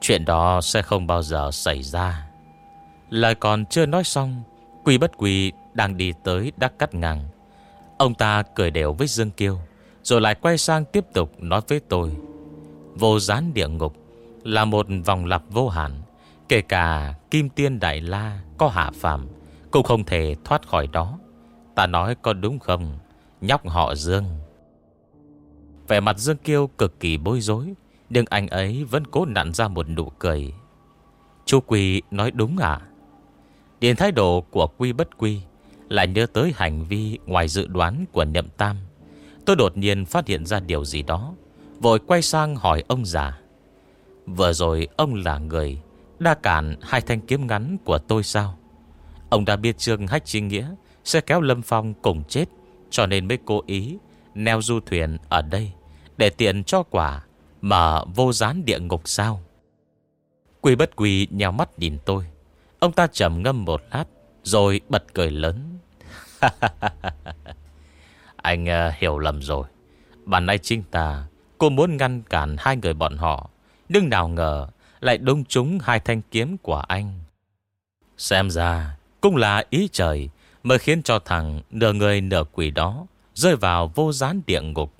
Chuyện đó sẽ không bao giờ xảy ra. Lời còn chưa nói xong, Quy bất quy đang đi tới đắc cắt ngang. Ông ta cười đều với Dương Kiêu, Rồi lại quay sang tiếp tục nói với tôi. Vô gián địa ngục Là một vòng lặp vô hạn, Kể cả Kim Tiên Đại La có hạ phàm cũng không thể thoát khỏi đó. Ta nói có đúng không? Nhóc họ Dương. Vẻ mặt Dương Kiêu cực kỳ bối rối, Nhưng anh ấy vẫn cố nặn ra một nụ cười. Chú Quy nói đúng à Điền thái độ của Quy bất Quy Lại nhớ tới hành vi ngoài dự đoán của Nhậm Tam. Tôi đột nhiên phát hiện ra điều gì đó, Vội quay sang hỏi ông già. Vừa rồi ông là người đa cản hai thanh kiếm ngắn của tôi sao? Ông đã biết Trương Hách Chi Nghĩa Sẽ kéo Lâm Phong cùng chết Cho nên mới cố ý Neo du thuyền ở đây Để tiện cho quả Mà vô gián địa ngục sao. Quy bất quy nhào mắt nhìn tôi. Ông ta trầm ngâm một lát Rồi bật cười lớn. Anh uh, hiểu lầm rồi. Bạn nay chính ta Cô muốn ngăn cản hai người bọn họ Nhưng nào ngờ Lại đông trúng hai thanh kiếm của anh. Xem ra cũng là ý trời Mới khiến cho thằng nửa người nửa quỷ đó Rơi vào vô gián địa ngục.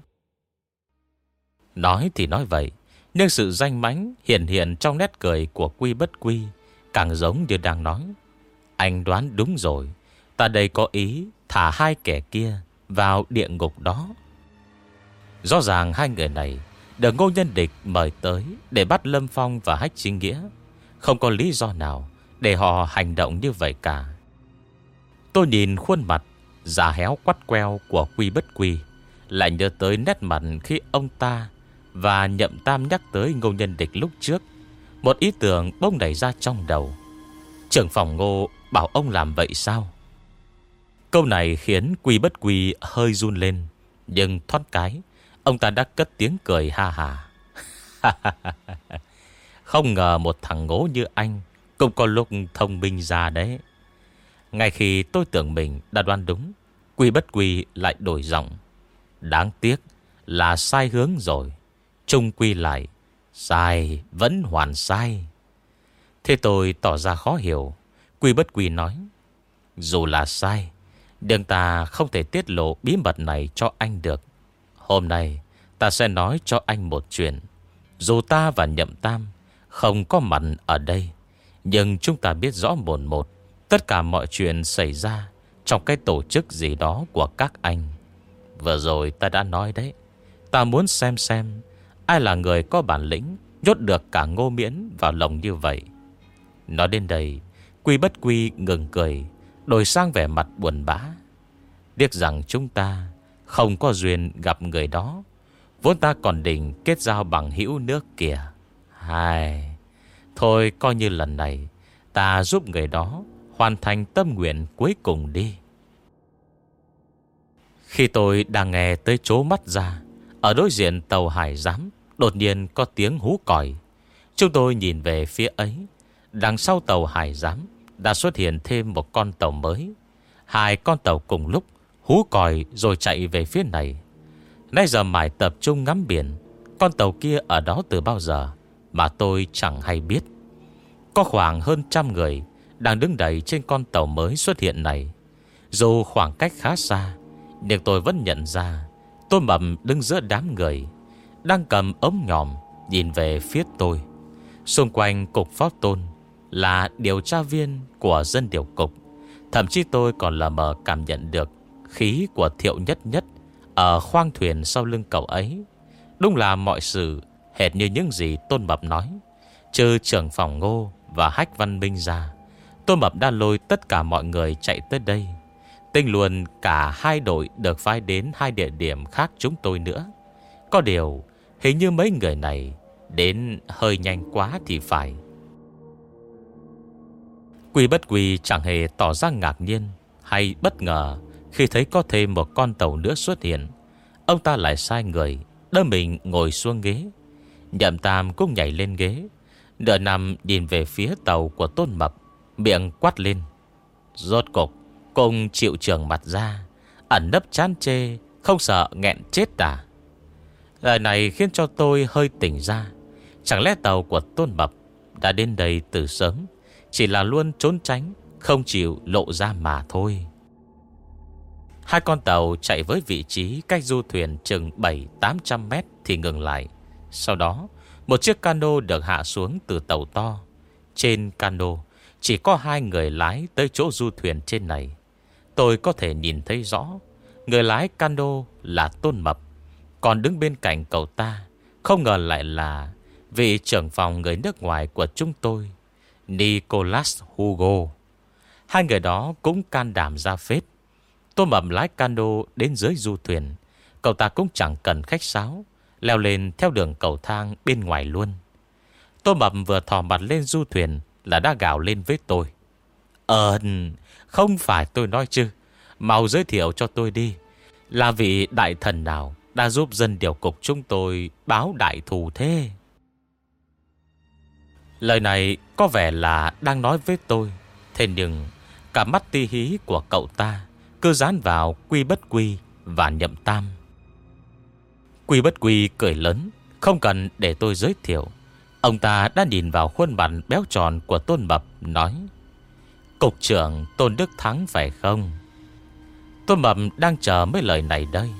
Nói thì nói vậy, Nhưng sự danh mánh hiện hiện trong nét cười của quy bất quy Càng giống như đang nói. Anh đoán đúng rồi, Ta đây có ý thả hai kẻ kia vào địa ngục đó. Rõ ràng hai người này Được ngô nhân địch mời tới Để bắt Lâm Phong và Hách Trinh Nghĩa. Không có lý do nào Để họ hành động như vậy cả. Tôi nhìn khuôn mặt, Già héo quắt queo của Quy Bất Quy, Lại nhớ tới nét mặt khi ông ta Và nhậm tam nhắc tới ngô nhân địch lúc trước. Một ý tưởng bông đẩy ra trong đầu. Trưởng phòng ngô bảo ông làm vậy sao? Câu này khiến Quy Bất Quy hơi run lên, Nhưng thoát cái, Ông ta đã cất tiếng cười ha hà. Không ngờ một thằng ngố như anh Cũng có lúc thông minh ra đấy. Ngay khi tôi tưởng mình đã đoán đúng, Quy bất quy lại đổi giọng. Đáng tiếc là sai hướng rồi. Trung quy lại, Sai, vẫn hoàn sai. Thế tôi tỏ ra khó hiểu. Quy bất quy nói, Dù là sai Nhưng ta không thể tiết lộ bí mật này cho anh được. Hôm nay ta sẽ nói cho anh một chuyện. Dù ta và Nhậm Tam Không có mặt ở đây, Nhưng chúng ta biết rõ một một. Tất cả mọi chuyện xảy ra Trong cái tổ chức gì đó của các anh. Vừa rồi ta đã nói đấy. Ta muốn xem xem Ai là người có bản lĩnh Nhốt được cả ngô miễn vào lòng như vậy. Nói đến đây, Quy bất quy ngừng cười, Đổi sang vẻ mặt buồn bã. Tiếc rằng chúng ta Không có duyên gặp người đó. Vốn ta còn định kết giao bằng hữu nước kìa. Hai Thôi coi như lần này Ta giúp người đó Hoàn thành tâm nguyện cuối cùng đi. Khi tôi đang nghe tới chố mắt ra, Ở đối diện tàu hải giám, Đột nhiên có tiếng hú còi. Chúng tôi nhìn về phía ấy. Đằng sau tàu hải giám, Đã xuất hiện thêm một con tàu mới. Hai con tàu cùng lúc Hú còi rồi chạy về phía này. Nay giờ mải tập trung ngắm biển, Con tàu kia ở đó từ bao giờ Mà tôi chẳng hay biết. Có khoảng hơn trăm người đang đứng đầy trên con tàu mới xuất hiện này. Dù khoảng cách khá xa, Nhưng tôi vẫn nhận ra Tôi mầm đứng giữa đám người, Đang cầm ống nhòm Nhìn về phía tôi. Xung quanh cục pháp tôn Là điều tra viên của dân điều cục, Thậm chí tôi còn là mờ cảm nhận được Khí của thiệu nhất nhất ở khoang thuyền sau lưng cậu ấy. Đúng là mọi sự Hệt như những gì Tôn Mập nói, Trừ trưởng phòng ngô và Hách Văn Minh ra. Tôn Mập đã lôi tất cả mọi người chạy tới đây. Tinh luôn cả hai đội được phái đến hai địa điểm khác chúng tôi nữa. Có điều, Hình như mấy người này Đến hơi nhanh quá thì phải. Quy bất quy chẳng hề tỏ ra ngạc nhiên Hay bất ngờ khi thấy có thêm một con tàu nữa xuất hiện. Ông ta lại sai người Đỡ mình ngồi xuống ghế. Nhậm Tam cũng nhảy lên ghế. Đỡ nằm nhìn về phía tàu của Tôn Mập. Miệng quát lên Rốt cục Cùng chịu trường mặt ra Ẩn nấp chán chê Không sợ nghẹn chết à Lời này khiến cho tôi hơi tỉnh ra Chẳng lẽ tàu của Tôn Mập Đã đến đây từ sớm Chỉ là luôn trốn tránh Không chịu lộ ra mà thôi Hai con tàu chạy với vị trí cách du thuyền chừng 7-800 mét thì ngừng lại. Sau đó, một chiếc cano được hạ xuống từ tàu to. Trên cano, chỉ có hai người lái tới chỗ du thuyền trên này. Tôi có thể nhìn thấy rõ, Người lái cano là Tôn Mập, Còn đứng bên cạnh cậu ta, Không ngờ lại là Vị trưởng phòng người nước ngoài của chúng tôi, Nicolas Hugo. Hai người đó cũng can đảm ra phết. Tôn Mập lái cano đến dưới du thuyền, Cậu ta cũng chẳng cần khách sáo, Leo lên theo đường cầu thang bên ngoài luôn. Tôn Mập vừa thò mặt lên du thuyền là đã gào lên với tôi. Ờ Không phải tôi nói chứ. Mau giới thiệu cho tôi đi. Là vị đại thần nào Đã giúp dân điều cục chúng tôi Báo đại thù thế? Lời này có vẻ là đang nói với tôi. Thế nhưng, Cả mắt ti hí của cậu ta Cứ dán vào quy bất quy Và nhậm tam. Quy bất quy cười lớn, Không cần để tôi giới thiệu. Ông ta đã nhìn vào khuôn mặt béo tròn của Tôn Mập, Nói, Cục trưởng, Tôn Đức Thắng phải không? Tôn Mập đang chờ mấy lời này đây.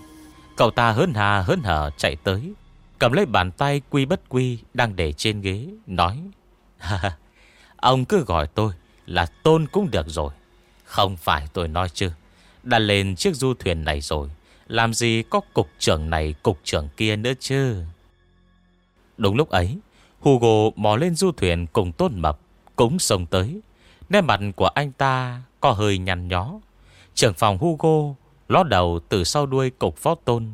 Cậu ta hớn hà hớn hở chạy tới, Cầm lấy bàn tay quy bất quy Đang để trên ghế, Nói, Ông cứ gọi tôi là Tôn cũng được rồi. Không phải tôi nói chứ, Đã lên chiếc du thuyền này rồi, Làm gì có cục trưởng này, Cục trưởng kia nữa chứ? Đúng lúc ấy Hugo mò lên du thuyền cùng Tôn Mập, Cũng xông tới. Nét mặt của anh ta có hơi nhăn nhó. Trưởng phòng Hugo Ló đầu từ sau đuôi cục phó tôn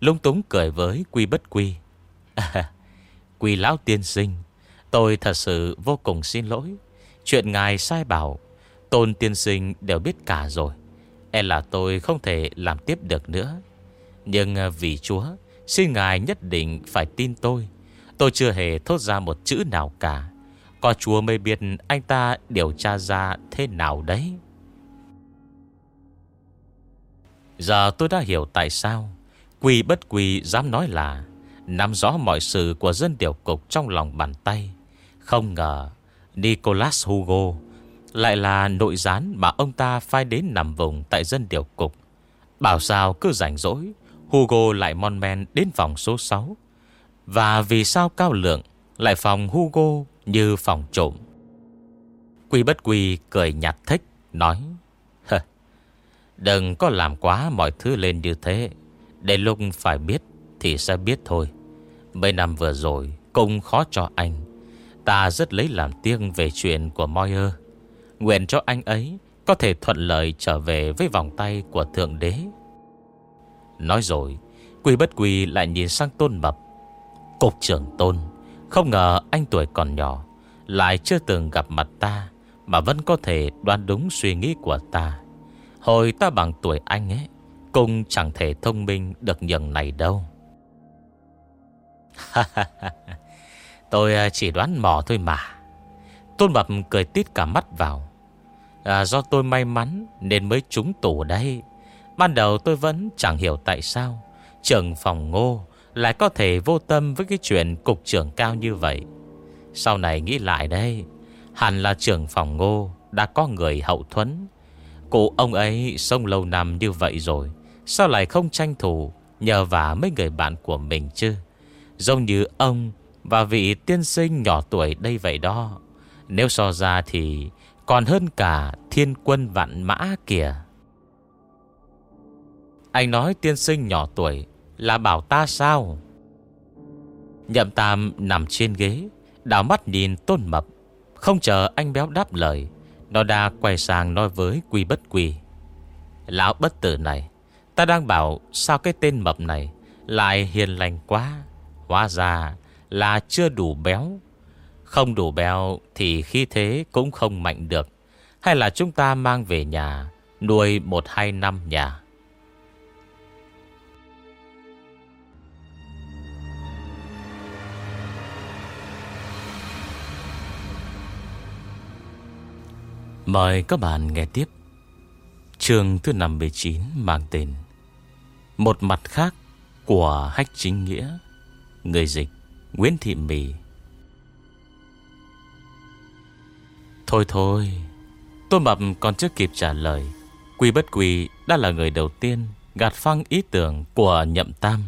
Lung túng cười với Quy bất Quy. Quy lão tiên sinh, Tôi thật sự vô cùng xin lỗi. Chuyện ngài sai bảo, Tôn tiên sinh đều biết cả rồi. E là tôi không thể làm tiếp được nữa. Nhưng à, vì chúa, Xin ngài nhất định phải tin tôi. Tôi chưa hề thốt ra một chữ nào cả. Có chúa mới biết anh ta điều tra ra thế nào đấy. Giờ tôi đã hiểu tại sao Quỳ bất quỳ dám nói là Nắm rõ mọi sự của dân tiểu cục trong lòng bàn tay. Không ngờ Nicolas Hugo Lại là nội gián mà ông ta phai đến nằm vùng tại dân tiểu cục. Bảo sao cứ rảnh rỗi, Hugo lại mon men đến phòng số 6 và vì sao cao lượng, Lại phòng Hugo như phòng trộm? Quy bất quy cười nhạt thích Nói Đừng có làm quá mọi thứ lên như thế. Để lúc phải biết Thì sẽ biết thôi. Mấy năm vừa rồi, Cũng khó cho anh. Ta rất lấy làm tiếc về chuyện của Moyer. Nguyện cho anh ấy Có thể thuận lợi trở về Với vòng tay của Thượng Đế. Nói rồi, Quy bất quy lại nhìn sang Tôn Mập. Cục trưởng Tôn Không ngờ anh tuổi còn nhỏ Lại chưa từng gặp mặt ta Mà vẫn có thể đoán đúng suy nghĩ của ta. Hồi ta bằng tuổi anh ấy Cũng chẳng thể thông minh được nhường này đâu. Tôi à, chỉ đoán mò thôi mà. Tôn Mập cười tít cả mắt vào. À, Do tôi may mắn Nên mới trúng tủ đây. Ban đầu tôi vẫn chẳng hiểu tại sao Trưởng phòng ngô lại có thể vô tâm với cái chuyện Cục trưởng cao như vậy. Sau này nghĩ lại đây, Hẳn là trưởng phòng ngô Đã có người hậu thuẫn. Cụ ông ấy sống lâu năm như vậy rồi, Sao lại không tranh thủ Nhờ vả mấy người bạn của mình chứ? Giống như ông Và vị tiên sinh nhỏ tuổi đây vậy đó. Nếu so ra thì Còn hơn cả thiên quân vạn mã kìa. Anh nói tiên sinh nhỏ tuổi là bảo ta sao? Nhậm tam nằm trên ghế, Đảo mắt nhìn tôn mập. Không chờ anh béo đáp lời, nó đã quay sang nói với quy bất quy. Lão bất tử này, Ta đang bảo sao cái tên mập này Lại hiền lành quá? Hóa ra là chưa đủ béo. Không đủ béo Thì khi thế cũng không mạnh được. Hay là chúng ta mang về nhà, Nuôi một hai năm nhà? Mời các bạn nghe tiếp. Chương thứ 59 mang tên Một mặt khác của hách chính nghĩa. Người dịch Nguyễn Thị Mì. Thôi thôi Tôi Mập còn chưa kịp trả lời, Quy bất quy đã là người đầu tiên Gạt phăng ý tưởng của nhậm tam.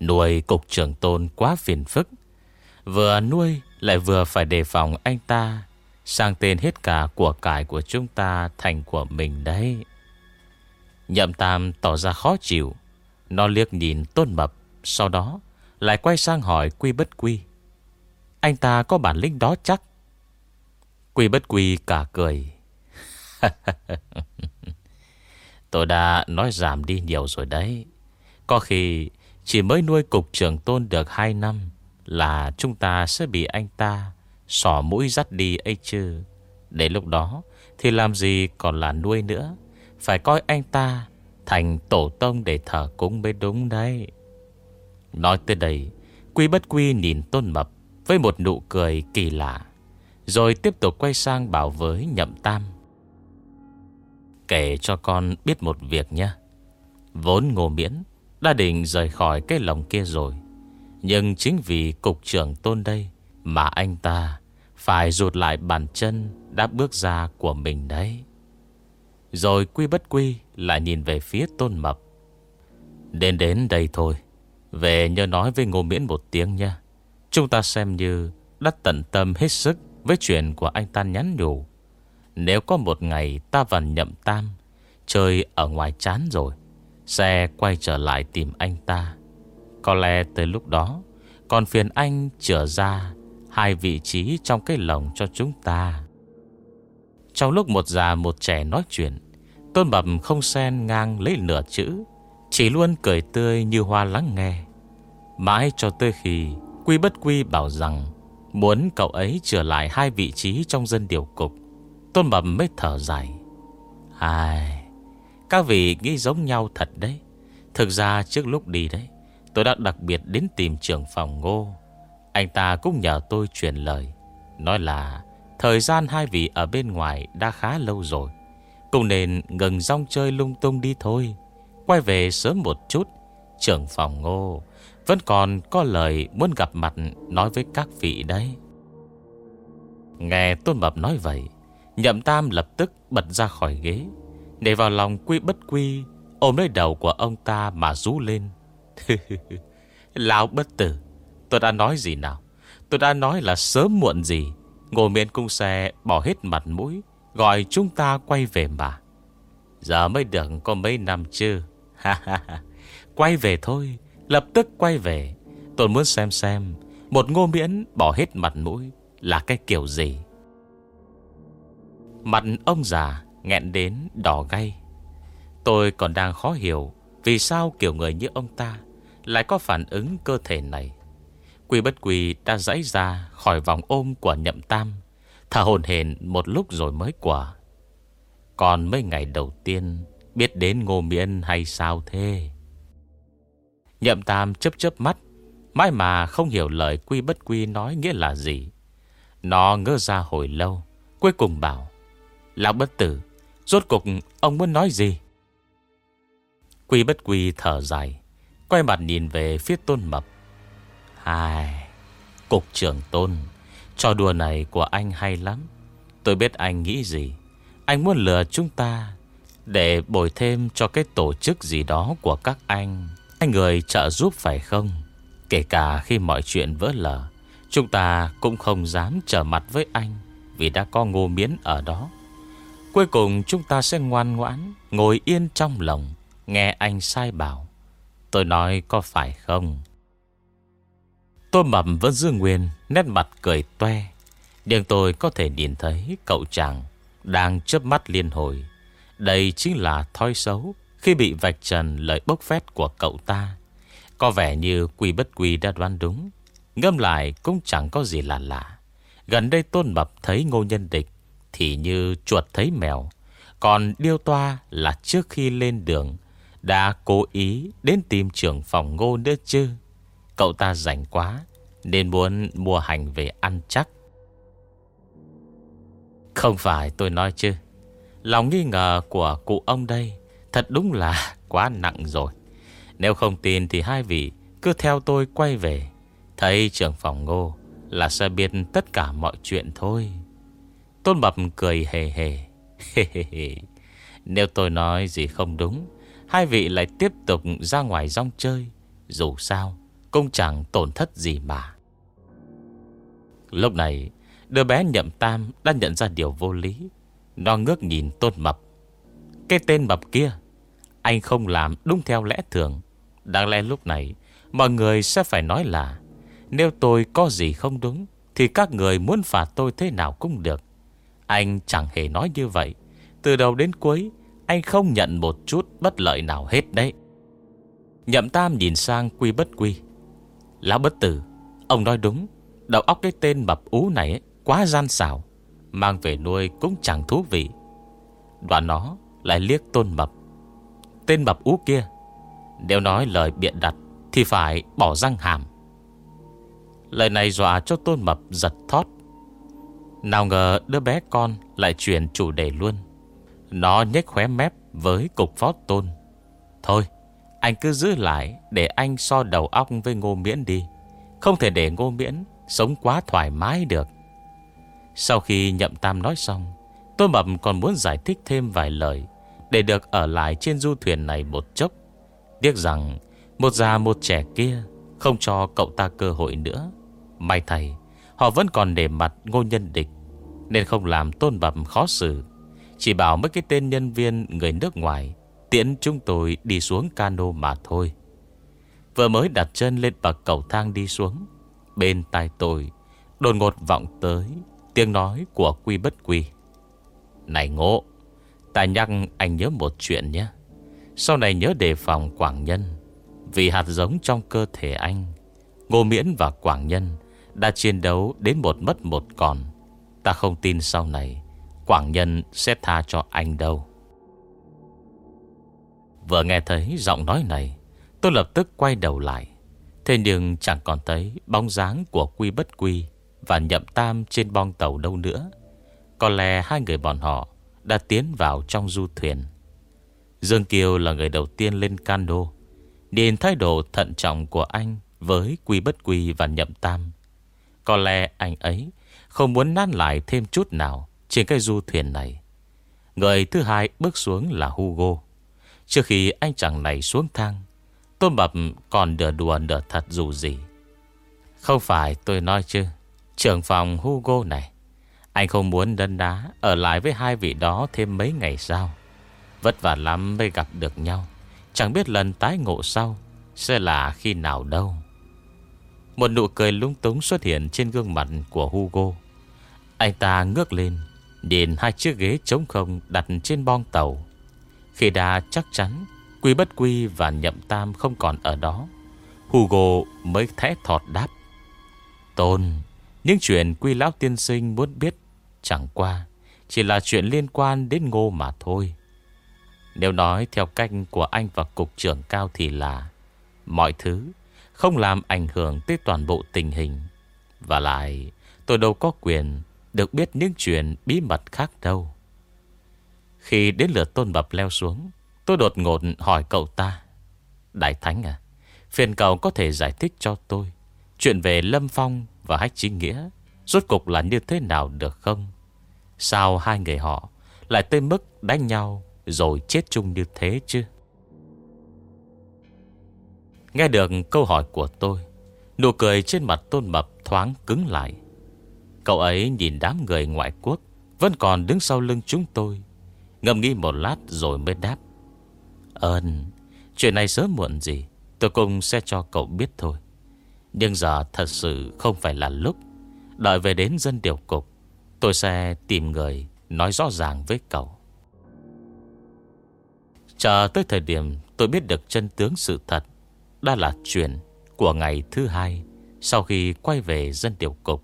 Nuôi cục trưởng tôn quá phiền phức, Vừa nuôi lại vừa phải đề phòng anh ta Sang tên hết cả của cải của chúng ta Thành của mình đấy. Nhậm tam tỏ ra khó chịu. Nó liếc nhìn tôn mập, Sau đó lại quay sang hỏi Quy bất quy. Anh ta có bản lĩnh đó chắc? Quy bất quy cả cười. Tôi đã nói giảm đi nhiều rồi đấy. Có khi Chỉ mới nuôi cục trưởng tôn được 2 năm Là chúng ta sẽ bị anh ta Sỏ mũi dắt đi ấy chứ. Đến lúc đó Thì làm gì còn là nuôi nữa. Phải coi anh ta Thành tổ tông để thờ cúng mới đúng đấy. Nói tới đây, Quy bất quy nhìn tôn mập Với một nụ cười kỳ lạ, Rồi tiếp tục quay sang bảo với nhậm tam. Kể cho con biết một việc nhé. Vốn ngô miễn Đã định rời khỏi cái lòng kia rồi, Nhưng chính vì cục trưởng tôn đây Mà anh ta phải rụt lại bàn chân Đã bước ra của mình đấy. Rồi quy bất quy Lại nhìn về phía tôn mập. Đến đến đây thôi, Về nhớ nói với ngô miễn một tiếng nha Chúng ta xem như Đã tận tâm hết sức Với chuyện của anh ta nhắn nhủ. Nếu có một ngày ta và nhậm tam Chơi ở ngoài chán rồi Xe quay trở lại tìm anh ta. Có lẽ tới lúc đó, Còn phiền anh trở ra Hai vị trí trong cái lồng cho chúng ta. Trong lúc một già một trẻ nói chuyện, Tôn Bập không xen ngang lấy nửa chữ, Chỉ luôn cười tươi như hoa lắng nghe. Mãi cho tới khi Quy bất quy bảo rằng Muốn cậu ấy trở lại hai vị trí trong dân điều cục, Tôn Bập mới thở dài. Ai, Các vị nghĩ giống nhau thật đấy. Thực ra trước lúc đi đấy, Tôi đã đặc biệt đến tìm trưởng phòng ngô. Anh ta cũng nhờ tôi truyền lời, Nói là Thời gian hai vị ở bên ngoài đã khá lâu rồi, Cũng nên ngừng rong chơi lung tung đi thôi. Quay về sớm một chút, Trưởng phòng ngô Vẫn còn có lời muốn gặp mặt Nói với các vị đấy. Nghe Tôn Mập nói vậy, Nhậm Tam lập tức bật ra khỏi ghế, Để vào lòng quy bất quy, Ôm lấy đầu của ông ta mà rú lên. Lão bất tử Tôi đã nói gì nào? Tôi đã nói là sớm muộn gì, Ngồi miền cung xe, bỏ hết mặt mũi, Gọi chúng ta quay về mà. Giờ mới được có mấy năm chứ? Quay về thôi, Lập tức quay về. Tôi muốn xem xem, Một ngô miễn bỏ hết mặt mũi Là cái kiểu gì? Mặt ông già nghẹn đến đỏ gay. Tôi còn đang khó hiểu Vì sao kiểu người như ông ta Lại có phản ứng cơ thể này. Quỳ bất quỳ đã dãy ra Khỏi vòng ôm của nhậm tam. Thở hồn hền một lúc rồi mới quả Còn mấy ngày đầu tiên, Biết đến ngô miễn hay sao thế? Nhậm tam chấp chấp mắt, Mãi mà không hiểu lời quy bất quy nói nghĩa là gì. Nó ngơ ra hồi lâu, Cuối cùng bảo, Lão bất tử, Rốt cục ông muốn nói gì? Quy bất quy thở dài, Quay mặt nhìn về phía tôn mập ai, Cục trưởng tôn, Trò đùa này của anh hay lắm. Tôi biết anh nghĩ gì. Anh muốn lừa chúng ta Để bồi thêm cho cái tổ chức gì đó của các anh. Anh người trợ giúp phải không? Kể cả khi mọi chuyện vỡ lở, Chúng ta cũng không dám trở mặt với anh Vì đã có ngô miến ở đó. Cuối cùng chúng ta sẽ ngoan ngoãn, Ngồi yên trong lòng, Nghe anh sai bảo. Tôi nói có phải không? Tôi mầm vẫn giữ nguyên, Nét mặt cười toe. Nhưng tôi có thể nhìn thấy cậu chàng Đang chớp mắt liên hồi. Đây chính là thói xấu Khi bị vạch trần lời bốc phét của cậu ta. Có vẻ như quy bất quy đã đoán đúng. Ngâm lại cũng chẳng có gì là lạ. Gần đây tôn mập thấy ngô nhân địch thì như chuột thấy mèo. Còn điêu toa là trước khi lên đường, đã cố ý đến tìm trưởng phòng ngô nữa chứ. Cậu ta rảnh quá nên muốn mua hành về ăn chắc. Không phải tôi nói chứ. Lòng nghi ngờ của cụ ông đây thật đúng là quá nặng rồi. Nếu không tin thì hai vị cứ theo tôi quay về. Thấy trưởng phòng ngô là sẽ biết tất cả mọi chuyện thôi. Tôn bập cười hề hề. Nếu tôi nói gì không đúng, hai vị lại tiếp tục ra ngoài rong chơi. Dù sao, cũng chẳng tổn thất gì mà. Lúc này, Đứa bé nhậm tam đã nhận ra điều vô lý. Nó ngước nhìn tôn mập. Cái tên mập kia Anh không làm đúng theo lẽ thường. Đáng lẽ lúc này Mọi người sẽ phải nói là Nếu tôi có gì không đúng Thì các người muốn phạt tôi thế nào cũng được. Anh chẳng hề nói như vậy. Từ đầu đến cuối Anh không nhận một chút bất lợi nào hết đấy. Nhậm tam nhìn sang quy bất quy. Lão bất tử Ông nói đúng Đầu óc cái tên mập ú này ấy, quá gian xảo Mang về nuôi cũng chẳng thú vị. Đoạn nó lại liếc tôn mập. Tên mập ú kia Nếu nói lời biện đặt Thì phải bỏ răng hàm. Lời này dọa cho tôn mập giật thót. Nào ngờ đứa bé con Lại chuyển chủ đề luôn. Nó nhếch khóe mép với cục phó tôn. Thôi anh cứ giữ lại Để anh so đầu óc với ngô miễn đi. Không thể để ngô miễn Sống quá thoải mái được. Sau khi nhậm tam nói xong Tôi mập còn muốn giải thích thêm vài lời Để được ở lại trên du thuyền này một chốc. Tiếc rằng Một già một trẻ kia Không cho cậu ta cơ hội nữa. May thầy Họ vẫn còn để mặt ngô nhân địch, Nên không làm tôn bập khó xử. Chỉ bảo mấy cái tên nhân viên người nước ngoài Tiễn chúng tôi đi xuống cano mà thôi. Vừa mới đặt chân lên bậc cầu thang đi xuống, Bên tai tôi Đột ngột vọng tới Tiếng nói của Quy Bất Quy. Này ngộ, Ta nhắc anh nhớ một chuyện nhé. Sau này nhớ đề phòng Quảng Nhân, Vì hạt giống trong cơ thể anh, Ngô Miễn và Quảng Nhân Đã chiến đấu đến một mất một còn. Ta không tin sau này Quảng Nhân sẽ tha cho anh đâu. Vừa nghe thấy giọng nói này, Tôi lập tức quay đầu lại Thế nhưng chẳng còn thấy bóng dáng của Quy Bất Quy và Nhậm Tam trên bong tàu đâu nữa. Có lẽ hai người bọn họ đã tiến vào trong du thuyền. Dương Kiều là người đầu tiên lên cano. Nhìn thái độ thận trọng của anh với Quy Bất Quy và Nhậm Tam. Có lẽ anh ấy không muốn nán lại thêm chút nào trên cái du thuyền này. Người thứ hai bước xuống là Hugo. Trước khi anh chàng này xuống thang, Tôn Bập còn đùa đùa nửa thật dù gì. Không phải tôi nói chứ Trưởng phòng Hugo này Anh không muốn đơn đá Ở lại với hai vị đó thêm mấy ngày sau. Vất vả lắm mới gặp được nhau. Chẳng biết lần tái ngộ sau Sẽ là khi nào đâu. Một nụ cười lung túng xuất hiện Trên gương mặt của Hugo. Anh ta ngước lên Nhìn hai chiếc ghế trống không Đặt trên bong tàu. Khi đã chắc chắn, Quy bất quy và nhậm tam không còn ở đó, Hugo mới thét thọt đáp. Tôn, Những chuyện quy lão tiên sinh muốn biết Chẳng qua Chỉ là chuyện liên quan đến ngô mà thôi. Nếu nói theo cách của anh và cục trưởng cao thì là Mọi thứ Không làm ảnh hưởng tới toàn bộ tình hình. Và lại, Tôi đâu có quyền Được biết những chuyện bí mật khác đâu. Khi đến lượt tôn bập leo xuống, Tôi đột ngột hỏi cậu ta, Đại Thánh à Phiền cậu có thể giải thích cho tôi Chuyện về Lâm Phong và Hách Chí Nghĩa, Rốt cục là như thế nào được không? Sao hai người họ Lại tới mức đánh nhau Rồi chết chung như thế chứ? Nghe được câu hỏi của tôi, Nụ cười trên mặt tôn mập thoáng cứng lại. Cậu ấy nhìn đám người ngoại quốc Vẫn còn đứng sau lưng chúng tôi Ngầm nghĩ một lát rồi mới đáp. Ơn, Chuyện này sớm muộn gì, Tôi cũng sẽ cho cậu biết thôi. Nhưng giờ thật sự không phải là lúc. Đợi về đến dân điều cục, Tôi sẽ tìm người Nói rõ ràng với cậu. Chờ tới thời điểm tôi biết được chân tướng sự thật, Đã là chuyện của ngày thứ hai Sau khi quay về dân điều cục.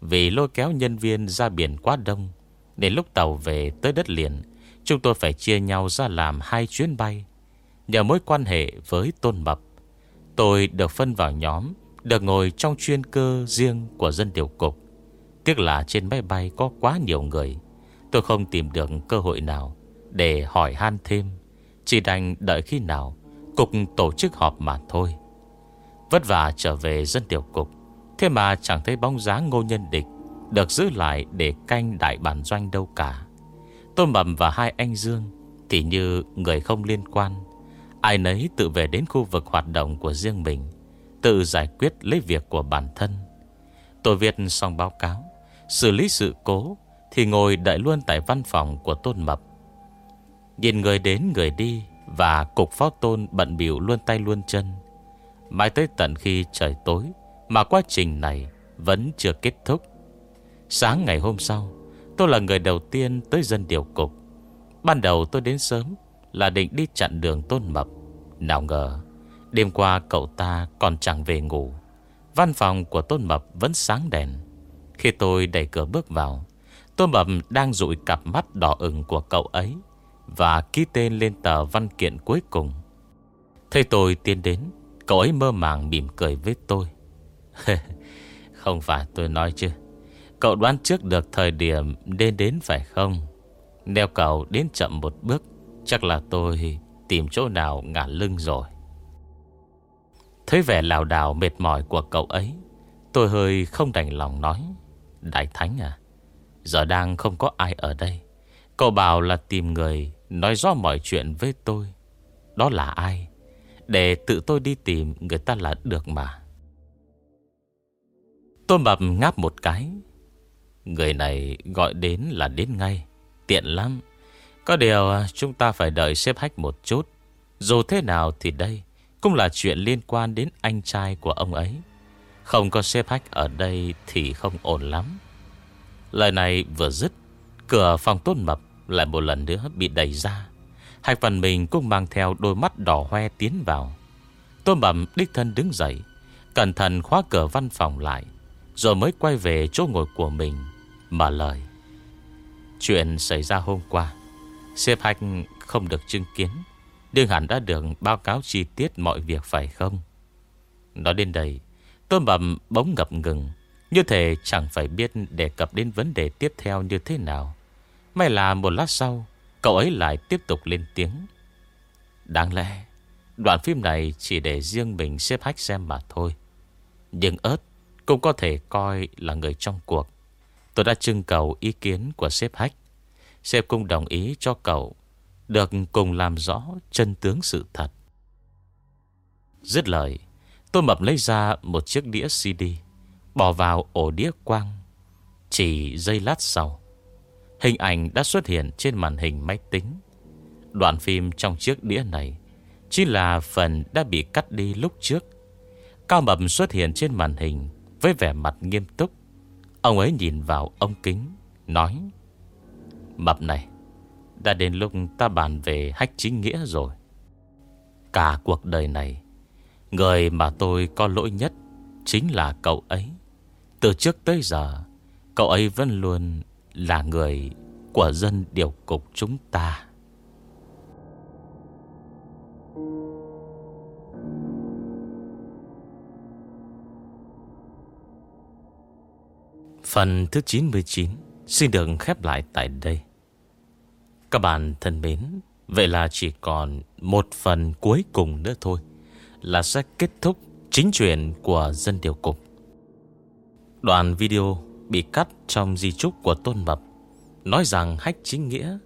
Vì lôi kéo nhân viên ra biển quá đông Đến lúc tàu về tới đất liền Chúng tôi phải chia nhau ra làm hai chuyến bay, Nhờ mối quan hệ với Tôn Mập. Tôi được phân vào nhóm, Được ngồi trong chuyên cơ riêng của dân điều cục. Tiếc là trên máy bay có quá nhiều người, Tôi không tìm được cơ hội nào Để hỏi han thêm, Chỉ đành đợi khi nào Cục tổ chức họp mà thôi. Vất vả trở về dân tiểu cục, Thế mà chẳng thấy bóng dáng ngô nhân địch Được giữ lại để canh đại bản doanh đâu cả. Tôn Mầm và hai anh Dương Thì như người không liên quan. Ai nấy tự về đến khu vực hoạt động của riêng mình, Tự giải quyết lấy việc của bản thân. Tôi viết xong báo cáo, Xử lý sự cố Thì ngồi đợi luôn tại văn phòng của Tôn Mập. Nhìn người đến người đi Và cục phó tôn bận biểu luôn tay luôn chân. Mãi tới tận khi trời tối Mà quá trình này vẫn chưa kết thúc. Sáng ngày hôm sau Tôi là người đầu tiên tới dân điều cục. Ban đầu tôi đến sớm Là định đi chặn đường tôn mập. Nào ngờ, Đêm qua cậu ta còn chẳng về ngủ. Văn phòng của tôn mập vẫn sáng đèn. Khi tôi đẩy cửa bước vào, Tôn mập đang dụi cặp mắt đỏ ửng của cậu ấy Và ký tên lên tờ văn kiện cuối cùng. Thấy tôi tiến đến, Cậu ấy mơ màng mỉm cười với tôi. Không phải tôi nói chứ. Cậu đoán trước được thời điểm nên đến phải không? Nếu cậu đến chậm một bước, Chắc là tôi tìm chỗ nào ngả lưng rồi. Thấy vẻ lào đảo mệt mỏi của cậu ấy, Tôi hơi không đành lòng nói, Đại Thánh à Giờ đang không có ai ở đây. Cậu bảo là tìm người Nói rõ mọi chuyện với tôi. Đó là ai? Để tự tôi đi tìm, người ta là được mà. Tôi mập ngáp một cái Người này gọi đến là đến ngay. Tiện lắm. Có điều à, chúng ta phải đợi xếp hách một chút. Dù thế nào thì đây Cũng là chuyện liên quan đến anh trai của ông ấy. Không có xếp hách ở đây Thì không ổn lắm. Lời này vừa dứt, Cửa phòng tôn mập lại một lần nữa bị đẩy ra. Hạch phần mình cũng mang theo đôi mắt đỏ hoe tiến vào. Tôn mập đích thân đứng dậy, Cẩn thận khóa cửa văn phòng lại, Rồi mới quay về chỗ ngồi của mình. Mở lời. Chuyện xảy ra hôm qua xếp Hạch không được chứng kiến, Nhưng hẳn đã được báo cáo chi tiết mọi việc phải không? Nói đến đây Tôi bầm bỗng ngập ngừng, Như thể chẳng phải biết đề cập đến vấn đề tiếp theo như thế nào. May là một lát sau, Cậu ấy lại tiếp tục lên tiếng. Đáng lẽ, Đoạn phim này chỉ để riêng mình xếp hách xem mà thôi. Nhưng ớt Cũng có thể coi là người trong cuộc. Tôi đã trưng cầu ý kiến của sếp hách. Sếp cũng đồng ý cho cậu Được cùng làm rõ chân tướng sự thật. Dứt lời, Tôi mập lấy ra một chiếc đĩa CD Bỏ vào ổ đĩa quang, Chỉ giây lát sau, Hình ảnh đã xuất hiện trên màn hình máy tính. Đoạn phim trong chiếc đĩa này Chỉ là phần đã bị cắt đi lúc trước. Cao mập xuất hiện trên màn hình Với vẻ mặt nghiêm túc. Ông ấy nhìn vào ông kính, Nói, Mập này, Đã đến lúc ta bàn về hách chính nghĩa rồi. Cả cuộc đời này, Người mà tôi có lỗi nhất Chính là cậu ấy. Từ trước tới giờ, Cậu ấy vẫn luôn là người Của dân điều cục chúng ta. Phần thứ 99 xin được khép lại tại đây. Các bạn thân mến, vậy là chỉ còn một phần cuối cùng nữa thôi là sẽ kết thúc chính chuyện của dân điều cục. Đoạn video bị cắt trong di trúc của Tôn Mập nói rằng Hách Chính Nghĩa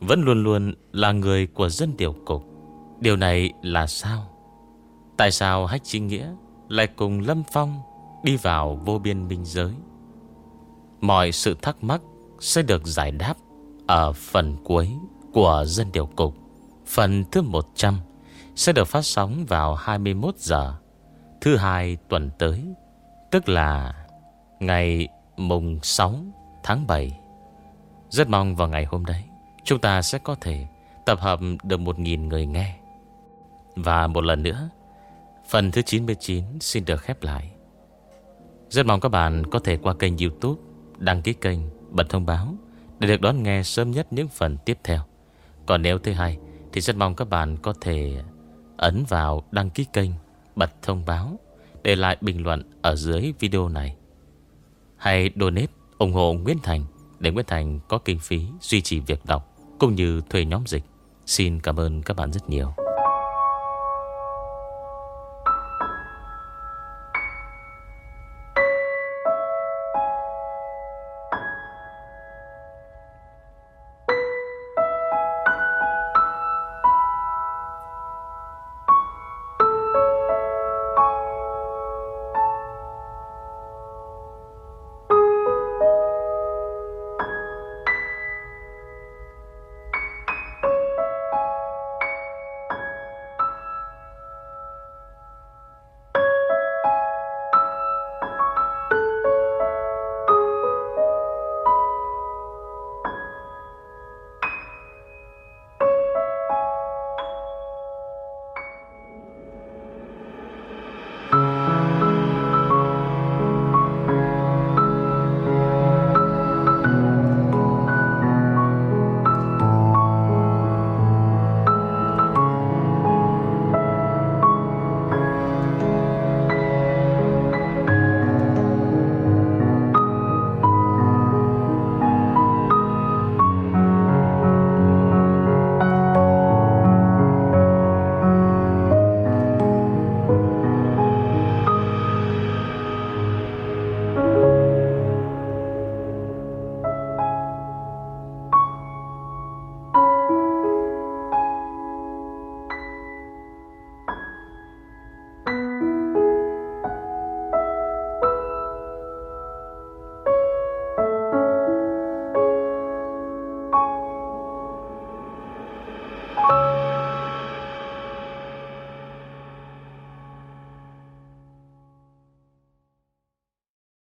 vẫn luôn luôn là người của dân điều cục. Điều này là sao? Tại sao Hách Chính Nghĩa lại cùng Lâm Phong đi vào vô biên minh giới? Mọi sự thắc mắc sẽ được giải đáp ở phần cuối của Dân Điều Cục. Phần thứ 100 sẽ được phát sóng vào 21 giờ thứ hai tuần tới, tức là ngày mùng 6 tháng 7. Rất mong vào ngày hôm đấy, chúng ta sẽ có thể tập hợp được 1.000 người nghe. Và một lần nữa, phần thứ 99 xin được khép lại. Rất mong các bạn có thể qua kênh youtube đăng ký kênh, bật thông báo để được đón nghe sớm nhất những phần tiếp theo. Còn nếu thứ hai thì rất mong các bạn có thể ấn vào đăng ký kênh, bật thông báo, để lại bình luận ở dưới video này. Hay donate ủng hộ Nguyễn Thành để Nguyễn Thành có kinh phí duy trì việc đọc cũng như thuê nhóm dịch. Xin cảm ơn các bạn rất nhiều.